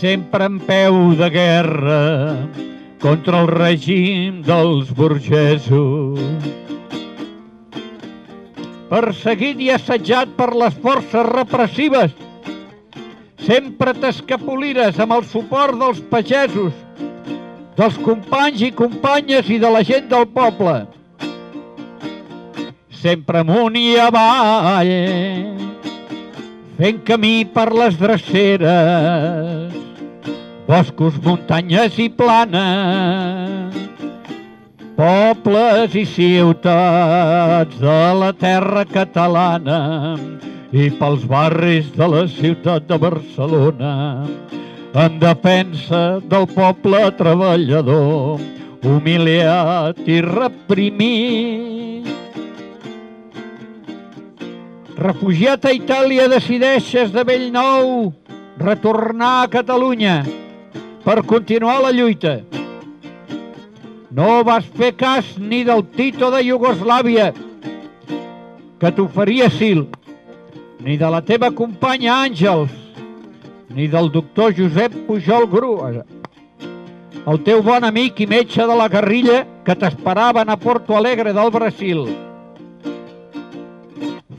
sempre en peu de guerra, contra el règim dels burgesos. Perseguit i assetjat per les forces repressives, sempre t'escapolires amb el suport dels pagesos, dels companys i companyes i de la gent del poble. Sempre amunt i avall, fent camí per les dreceres, boscos, muntanyes i planes, pobles i ciutats de la terra catalana i pels barris de la ciutat de Barcelona en defensa del poble treballador humiliat i reprimit. Refugiat a Itàlia decideixes de vell nou retornar a Catalunya per continuar la lluita. No vas fer cas ni del Tito de Iugoslàvia, que t'oferia sil, ni de la teva companya Àngels, ni del doctor Josep Pujol Gru, el teu bon amic i metge de la guerrilla que t'esperaven a Porto Alegre del Brasil.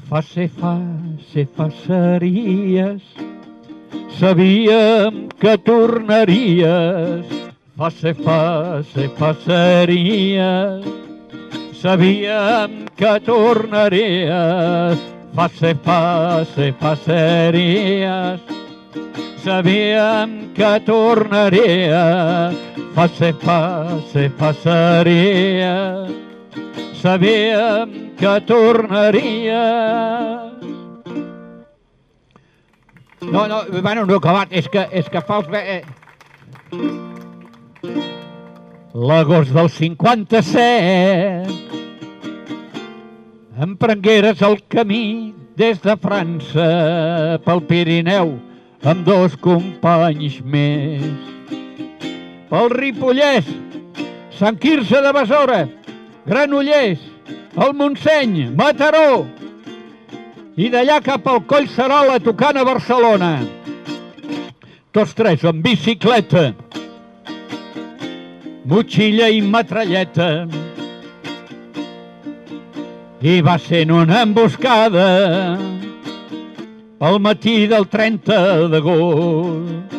Fase, fase, faceries, sabíem que tornaries. Fase, fase, faceries, sabíem que tornaries. Fase, fase, faceries, sabíem que tornaria. Fase, fase, passaria. Sabíem que tornaria. No, no, bueno, no acabat, és que, és que fa els... Eh... L'agost del 57 emprengueres el camí des de França pel Pirineu amb dos companys més. Pel Ripollès, Sant Quirze de Besora, Granollers, el Montseny, Mataró, i d'allà cap al Coll Sarola tocant a Barcelona. Tots tres en bicicleta, motxilla i matralleta. I va sent una emboscada al matí del 30 d'agost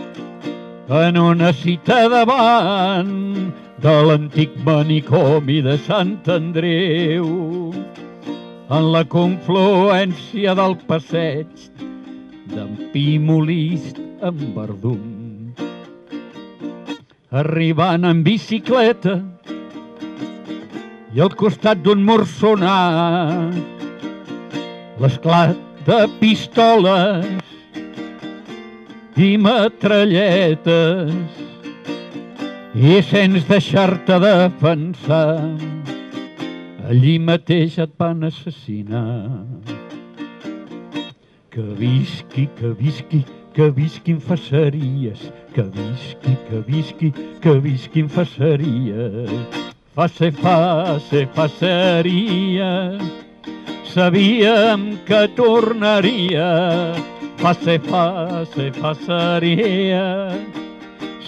en una cita davant de l'antic manicomi de Sant Andreu en la confluència del passeig d'en Pimolist amb Verdun. Arribant en bicicleta i al costat d'un mur sonar l'esclat de pistoles i metralletes i sens deixar-te defensar allí mateix et van assassinar. Que visqui, que visqui, que visquin faceries, que visqui, que visqui, que visquin faceries. Face, face, faceries, sabíem que tornaria. Face, face, faceria,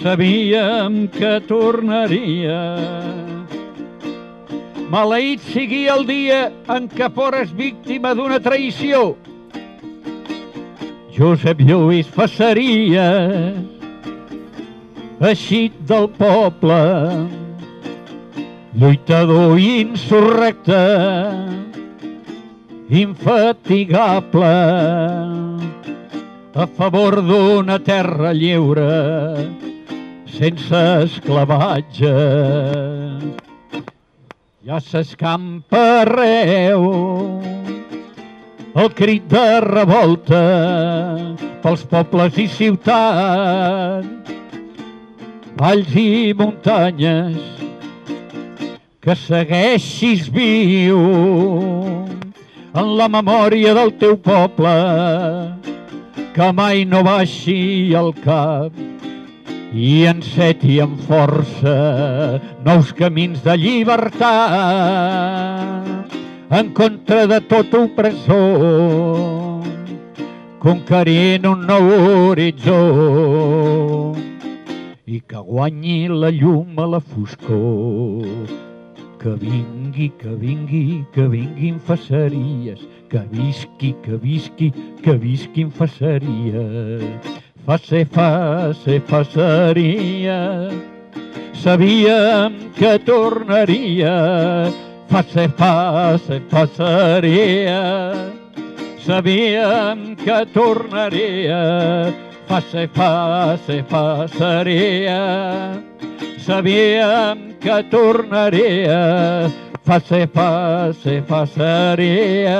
sabíem que tornaria. Maleït sigui el dia en què fores víctima d'una traïció. Josep Lluís Faceria, eixit del poble, lluitador insurrecte, infatigable, a favor d'una terra lliure, sense esclavatge. Ja s'escampa arreu. El crit de revolta pels pobles i ciutats, valls i muntanyes, que segueixis viu en la memòria del teu poble, que mai no baixi el cap i enceti amb força nous camins de llibertat en contra de tot opressor conquerint un nou horitzó i que guanyi la llum a la foscor. Que vingui, que vingui, que vinguin faceries, que visqui, que visqui, que visquin faceries. Face, face, faceria, sabíem que tornaria. Face, face, faceria, sabíem que tornaria. Face, face, faceria, sabíem que tornaria. Face, face, faceria,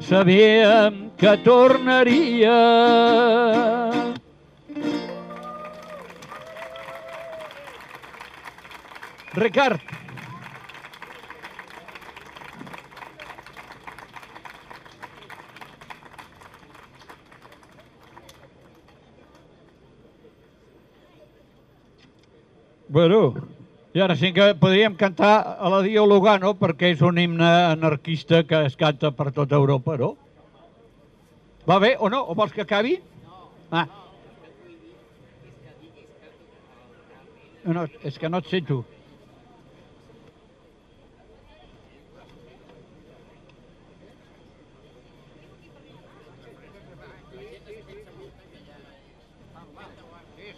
sabíem que tornaria. Ricard. Bueno, i ara sí que podríem cantar a la Dio Lugano perquè és un himne anarquista que es canta per tota Europa, no? Va bé o no? O vols que acabi? Ah. No, és que no et sento.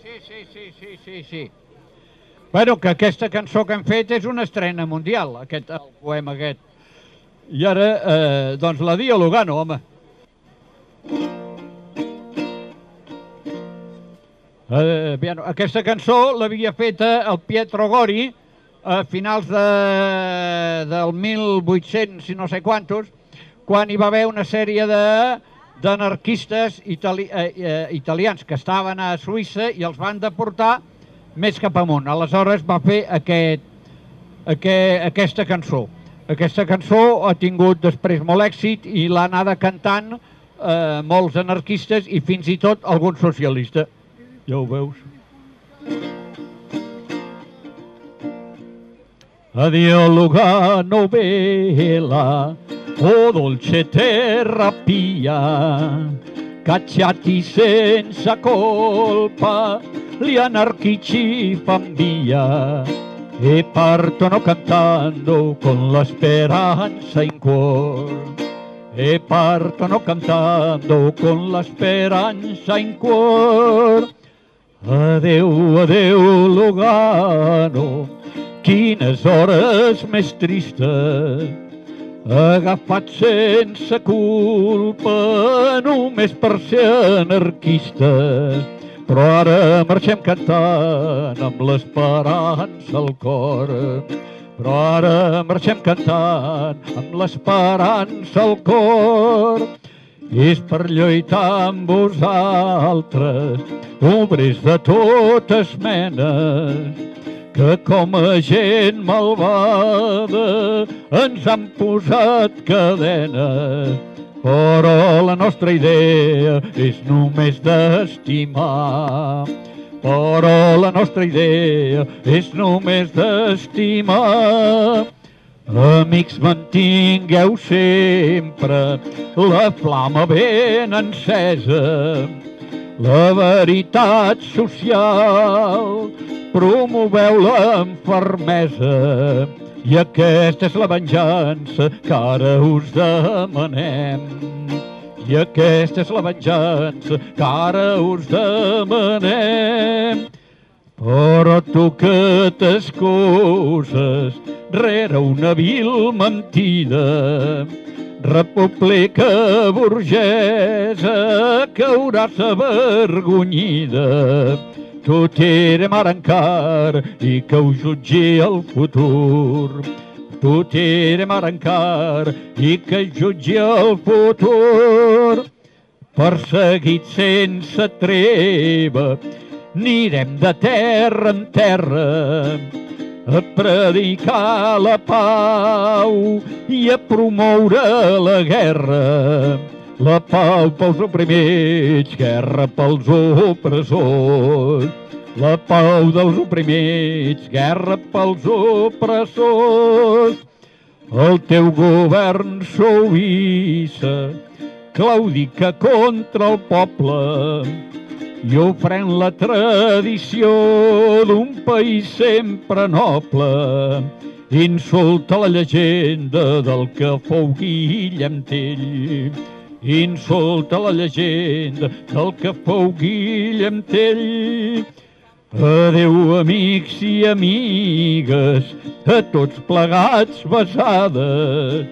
Sí, sí, sí, sí, sí, sí. Bueno, que aquesta cançó que hem fet és una estrena mundial, aquest, el poema aquest. I ara, eh, doncs, la Dio Lugano, home. Eh, bien, aquesta cançó l'havia feta el Pietro Gori a finals de, del 1800 i no sé quantos, quan hi va haver una sèrie de d'anarquistes itali eh, eh, italians que estaven a Suïssa i els van deportar més cap amunt. Aleshores va fer aquest, aquest, aquesta cançó. Aquesta cançó ha tingut després molt èxit i l'ha anada cantant eh, molts anarquistes i fins i tot algun socialista. Ja ho veus. Addio Lugano bella, o dolce terra pia, cacciati senza colpa, gli anarchici fan via e partono cantando con la speranza in cuore. E partono cantando con la speranza in cuore. Adeu, adeu, Lugano, quines hores més tristes, agafat sense culpa només per ser anarquista. Però ara marxem cantant amb l'esperança al cor. Però ara marxem cantant amb l'esperança al cor. És per lluitar amb vosaltres, obrers de totes menes, que com a gent malvada ens han posat cadenes. Però la nostra idea és només d'estimar. Però la nostra idea és només d'estimar. Amics, mantingueu sempre la flama ben encesa, la veritat social, promoveu-la amb fermesa, i aquesta és la venjança que ara us demanem. I aquesta és la venjança que ara us demanem. Però tu que t'excuses rere una vil mentida, república burgesa cauràs avergonyida. Tu tirem ara encara i que ho jutgi el futur. Tu tirem ara encara i que jutgi el futur. Perseguit sense treva, anirem de terra en terra a predicar la pau i a promoure la guerra. La pau pels oprimits, guerra pels opressors. La pau dels oprimits, guerra pels opressors. El teu govern suïssa claudica contra el poble i ofren la tradició d'un país sempre noble. Insulta la llegenda del que fou Guillem Tell. Insulta la llegenda del que fou Guillem Tell. Adeu, amics i amigues, a tots plegats besades.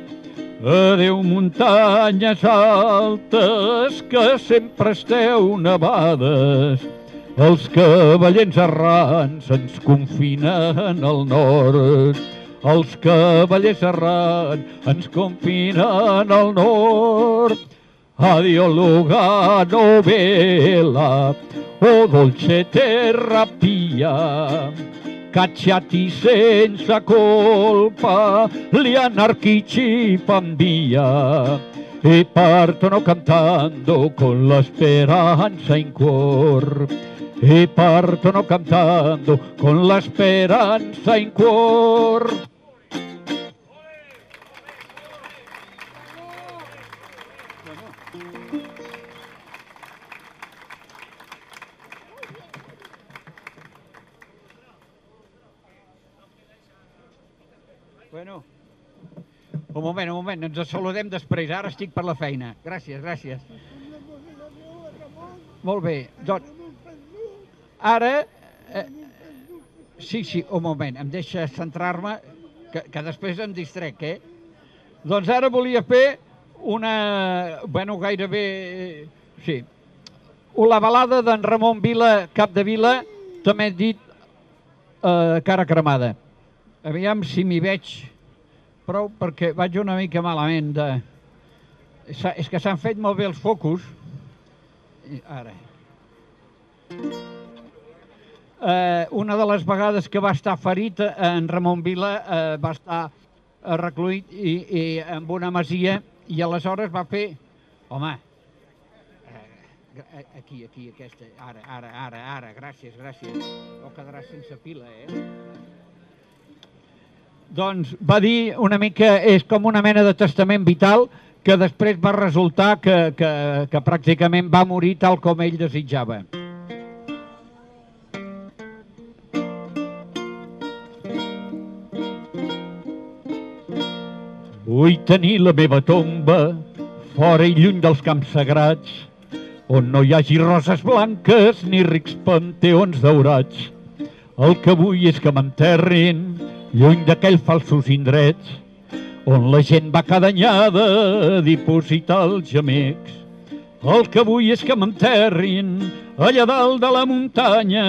Adeu, muntanyes altes que sempre esteu nevades. Els cavallers errants ens confinen al nord. Els cavallers errants ens confinen al nord. Adio Lugano vela, o dolce terra pia, cacciati senza colpa, gli anarchici fan via e partono cantando con la speranza in cuor. E partono cantando con la speranza in cuor. Bueno, un moment, un moment, ens saludem després, ara estic per la feina. Gràcies, gràcies. Molt bé, doncs... Ara... Eh, sí, sí, un moment, em deixa centrar-me, que, que després em distrec, eh? Doncs ara volia fer una... Bueno, gairebé... Sí. La balada d'en Ramon Vila, cap de Vila, també he dit eh, cara cremada. Aviam si m'hi veig prou, perquè vaig una mica malament de... És que s'han fet molt bé els focus. I ara. Eh, una de les vegades que va estar ferit eh, en Ramon Vila eh, va estar eh, recluït i, i amb una masia i aleshores va fer... Home, eh, aquí, aquí, aquesta, ara, ara, ara, ara, gràcies, gràcies. No quedarà sense pila, eh? Doncs va dir una mica, és com una mena de testament vital que després va resultar que, que, que pràcticament va morir tal com ell desitjava. Vull tenir la meva tomba fora i lluny dels camps sagrats, on no hi hagi roses blanques ni rics panteons daurats. El que vull és que m'enterrin lluny d'aquells falsos indrets on la gent va cada anyada a dipositar els gemecs. El que vull és que m'enterrin allà dalt de la muntanya,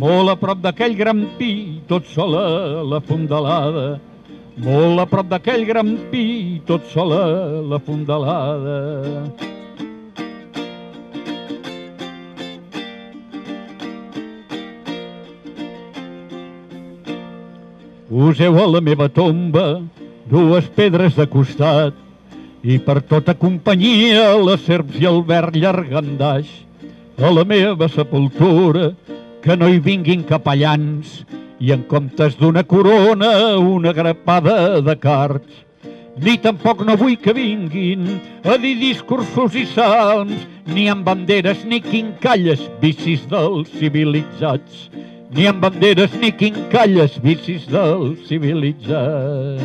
molt a prop d'aquell gran pi, tot sol a la fondalada. Molt a prop d'aquell gran pi, tot sol a la fondalada. Poseu a la meva tomba dues pedres de costat i per tota companyia les serps i el verd llargandaix. A la meva sepultura que no hi vinguin capellans i en comptes d'una corona una grapada de cards. Ni tampoc no vull que vinguin a dir discursos i salms, ni amb banderes ni quincalles, vicis dels civilitzats. Ni amb banderes ni quincalles, vicis dels civilitzats.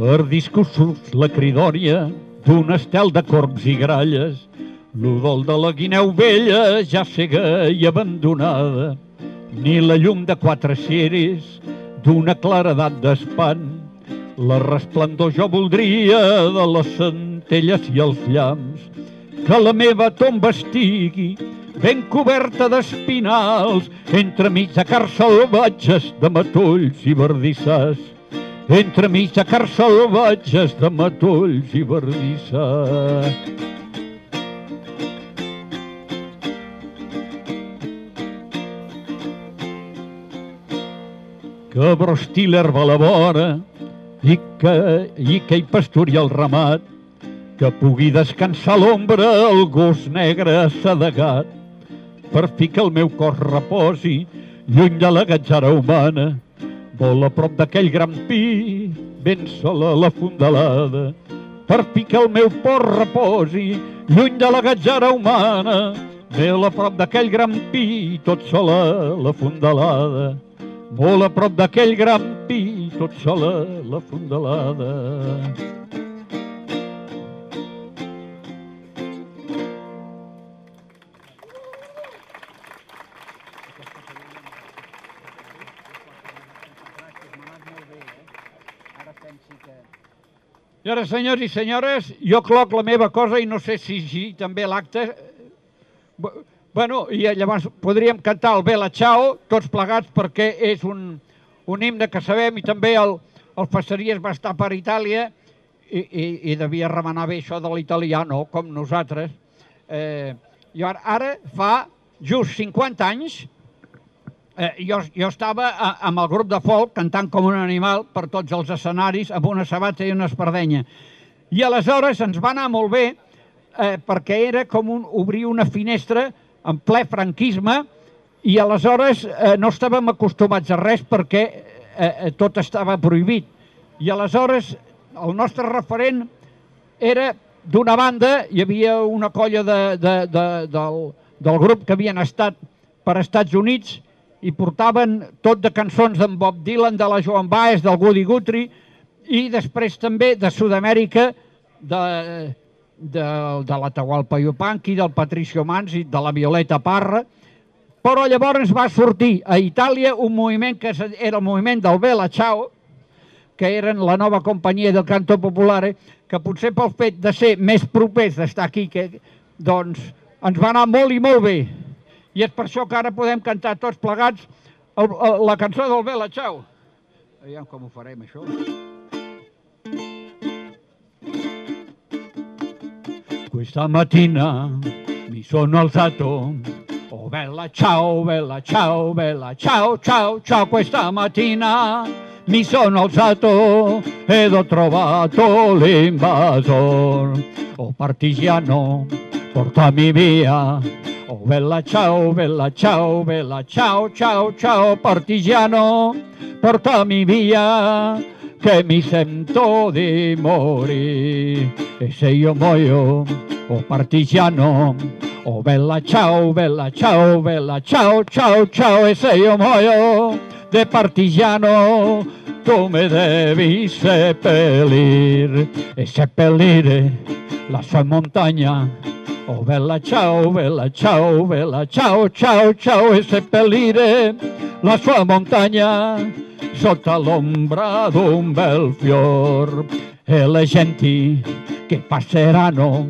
Per discursos la cridòria d'un estel de corbs i gralles, l'udol de la guineu vella ja cega i abandonada, ni la llum de quatre ciris d'una claredat d'espant, la resplendor jo voldria de les centelles i els llamps, que la meva tomba estigui ben coberta d'espinals, entremig de cars salvatges, de matolls i verdissars, entremig de cars salvatges, de matolls i verdissars. que brosti l'herba a la vora i que, i que hi pasturi el ramat, que pugui descansar l'ombra el gos negre assedegat, per fi que el meu cos reposi lluny de la gatzara humana, molt a prop d'aquell gran pi, ben sola la fondalada, per que el meu por reposi, lluny de la gatzara humana, Molt a prop d'aquell gran pi, tot sola la fondalada. Molt a prop d'aquell gran pi, tot sola la fondalada. Ara, senyors i senyores, jo cloc la meva cosa i no sé si així també l'acte... Bu- Bueno, i llavors podríem cantar el Bella Ciao, tots plegats, perquè és un, un himne que sabem i també el, el Passeries va estar per Itàlia i, i, i devia remenar bé això de l'italià, no? Com nosaltres. Eh, I ara, ara fa just 50 anys eh, jo, jo estava a, amb el grup de folk cantant com un animal per tots els escenaris amb una sabata i una espardenya. I aleshores ens va anar molt bé eh, perquè era com un, obrir una finestra en ple franquisme i aleshores eh, no estàvem acostumats a res perquè eh, eh, tot estava prohibit. I aleshores el nostre referent era, d'una banda, hi havia una colla de, de, de, del, del grup que havien estat per Estats Units i portaven tot de cançons d'en Bob Dylan, de la Joan Baez, del Woody Guthrie, i després també de Sud-amèrica, de, de, de la Tahualpa Yupanqui, del Patricio Mansi, de la Violeta Parra, però llavors va sortir a Itàlia un moviment que era el moviment del Bella Ciao, que eren la nova companyia del canto popolare, que potser pel fet de ser més propers d'estar aquí, que, doncs ens va anar molt i molt bé. I és per això que ara podem cantar tots plegats el, el, la cançó del Bella Ciao. Aviam com ho farem, això. Questa mattina mi sono alzato, oh bella ciao, bella ciao, bella ciao, ciao, ciao, questa mattina mi sono alzato ed ho trovato l'invasor. Oh partigiano, portami via, oh bella ciao, bella ciao, bella ciao, ciao, ciao, partigiano, portami via che mi sento di morire. E se io muoio oh partigiano oh bella ciao bella ciao bella ciao ciao ciao e se io de partigiano tu me devi seppellir. E seppellire la sua montagna Oh bella ciao, bella ciao, bella ciao, ciao, ciao e seppellire la sua montagna sotto l'ombra d'un bel fior. E le genti che passeranno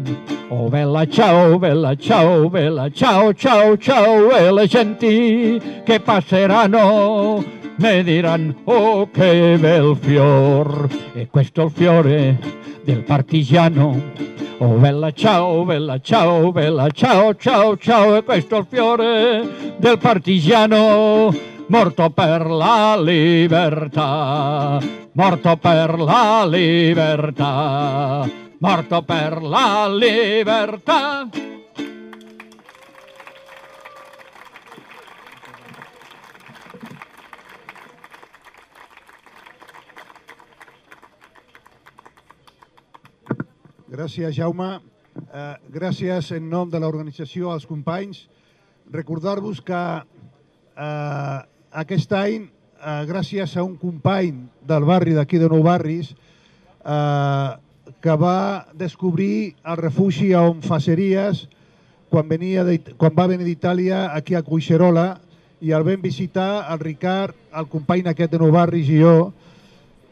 oh bella ciao, bella ciao, bella ciao, ciao, ciao e le genti che passeranno mi diranno oh che bel fior e questo è il fiore del partigiano Oh bella ciao, bella ciao, bella ciao, ciao, ciao, e questo è il fiore del partigiano morto per la libertà, morto per la libertà, morto per la libertà. Gràcies, Jaume. Eh, gràcies en nom de l'organització als companys. Recordar-vos que eh, aquest any, eh, gràcies a un company del barri d'aquí de Nou Barris, eh, que va descobrir el refugi on faceries quan, venia de, quan va venir d'Itàlia aquí a Cuixerola i el vam visitar el Ricard, el company aquest de Nou Barris i jo,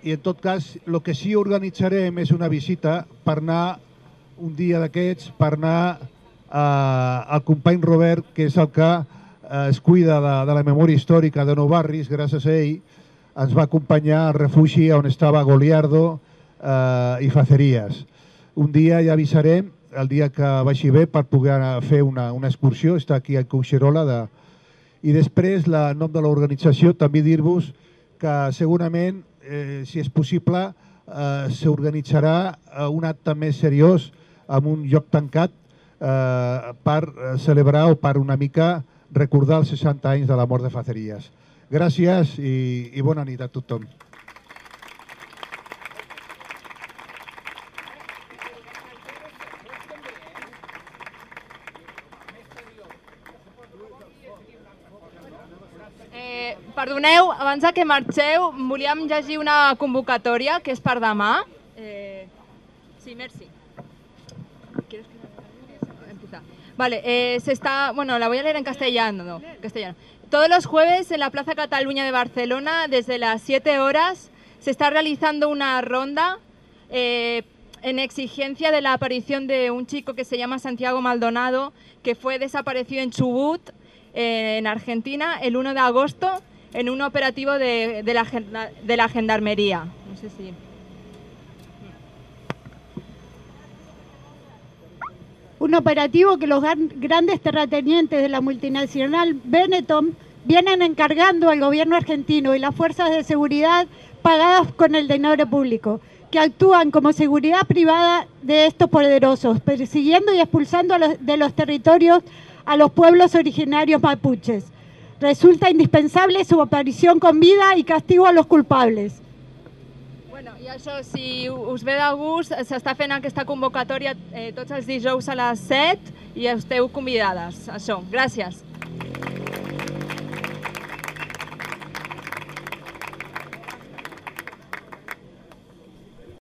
i en tot cas el que sí organitzarem és una visita per anar un dia d'aquests, per anar eh, al company Robert, que és el que es cuida de, de la memòria històrica de Nou Barris, gràcies a ell, ens va acompanyar al refugi on estava Goliardo eh, i Faceries. Un dia ja avisarem, el dia que vagi bé, per poder fer una, una excursió, està aquí a Cuixerola, de... i després, la, nom de l'organització, també dir-vos que segurament, eh, si és possible, eh, s'organitzarà eh, un acte més seriós en un lloc tancat eh, per eh, celebrar o per una mica recordar els 60 anys de la mort de Faceries. Gràcies i, i bona nit a tothom. Eh, perdoneu, abans que marxeu, volíem llegir una convocatòria que és per demà. Eh, sí, merci. Vale, eh, se está, bueno, la voy a leer en castellano, no, castellano. Todos los jueves en la Plaza Cataluña de Barcelona, desde las 7 horas, se está realizando una ronda eh, en exigencia de la aparición de un chico que se llama Santiago Maldonado, que fue desaparecido en Chubut, eh, en Argentina, el 1 de agosto, en un operativo de, de la, de la Gendarmería. No sé si... un operativo que los gran- grandes terratenientes de la multinacional Benetton vienen encargando al gobierno argentino y las fuerzas de seguridad pagadas con el dinero público, que actúan como seguridad privada de estos poderosos, persiguiendo y expulsando de los territorios a los pueblos originarios mapuches. Resulta indispensable su aparición con vida y castigo a los culpables. Això, si us ve de gust, s'està fent aquesta convocatòria eh, tots els dijous a les 7 i esteu convidades. Això, gràcies.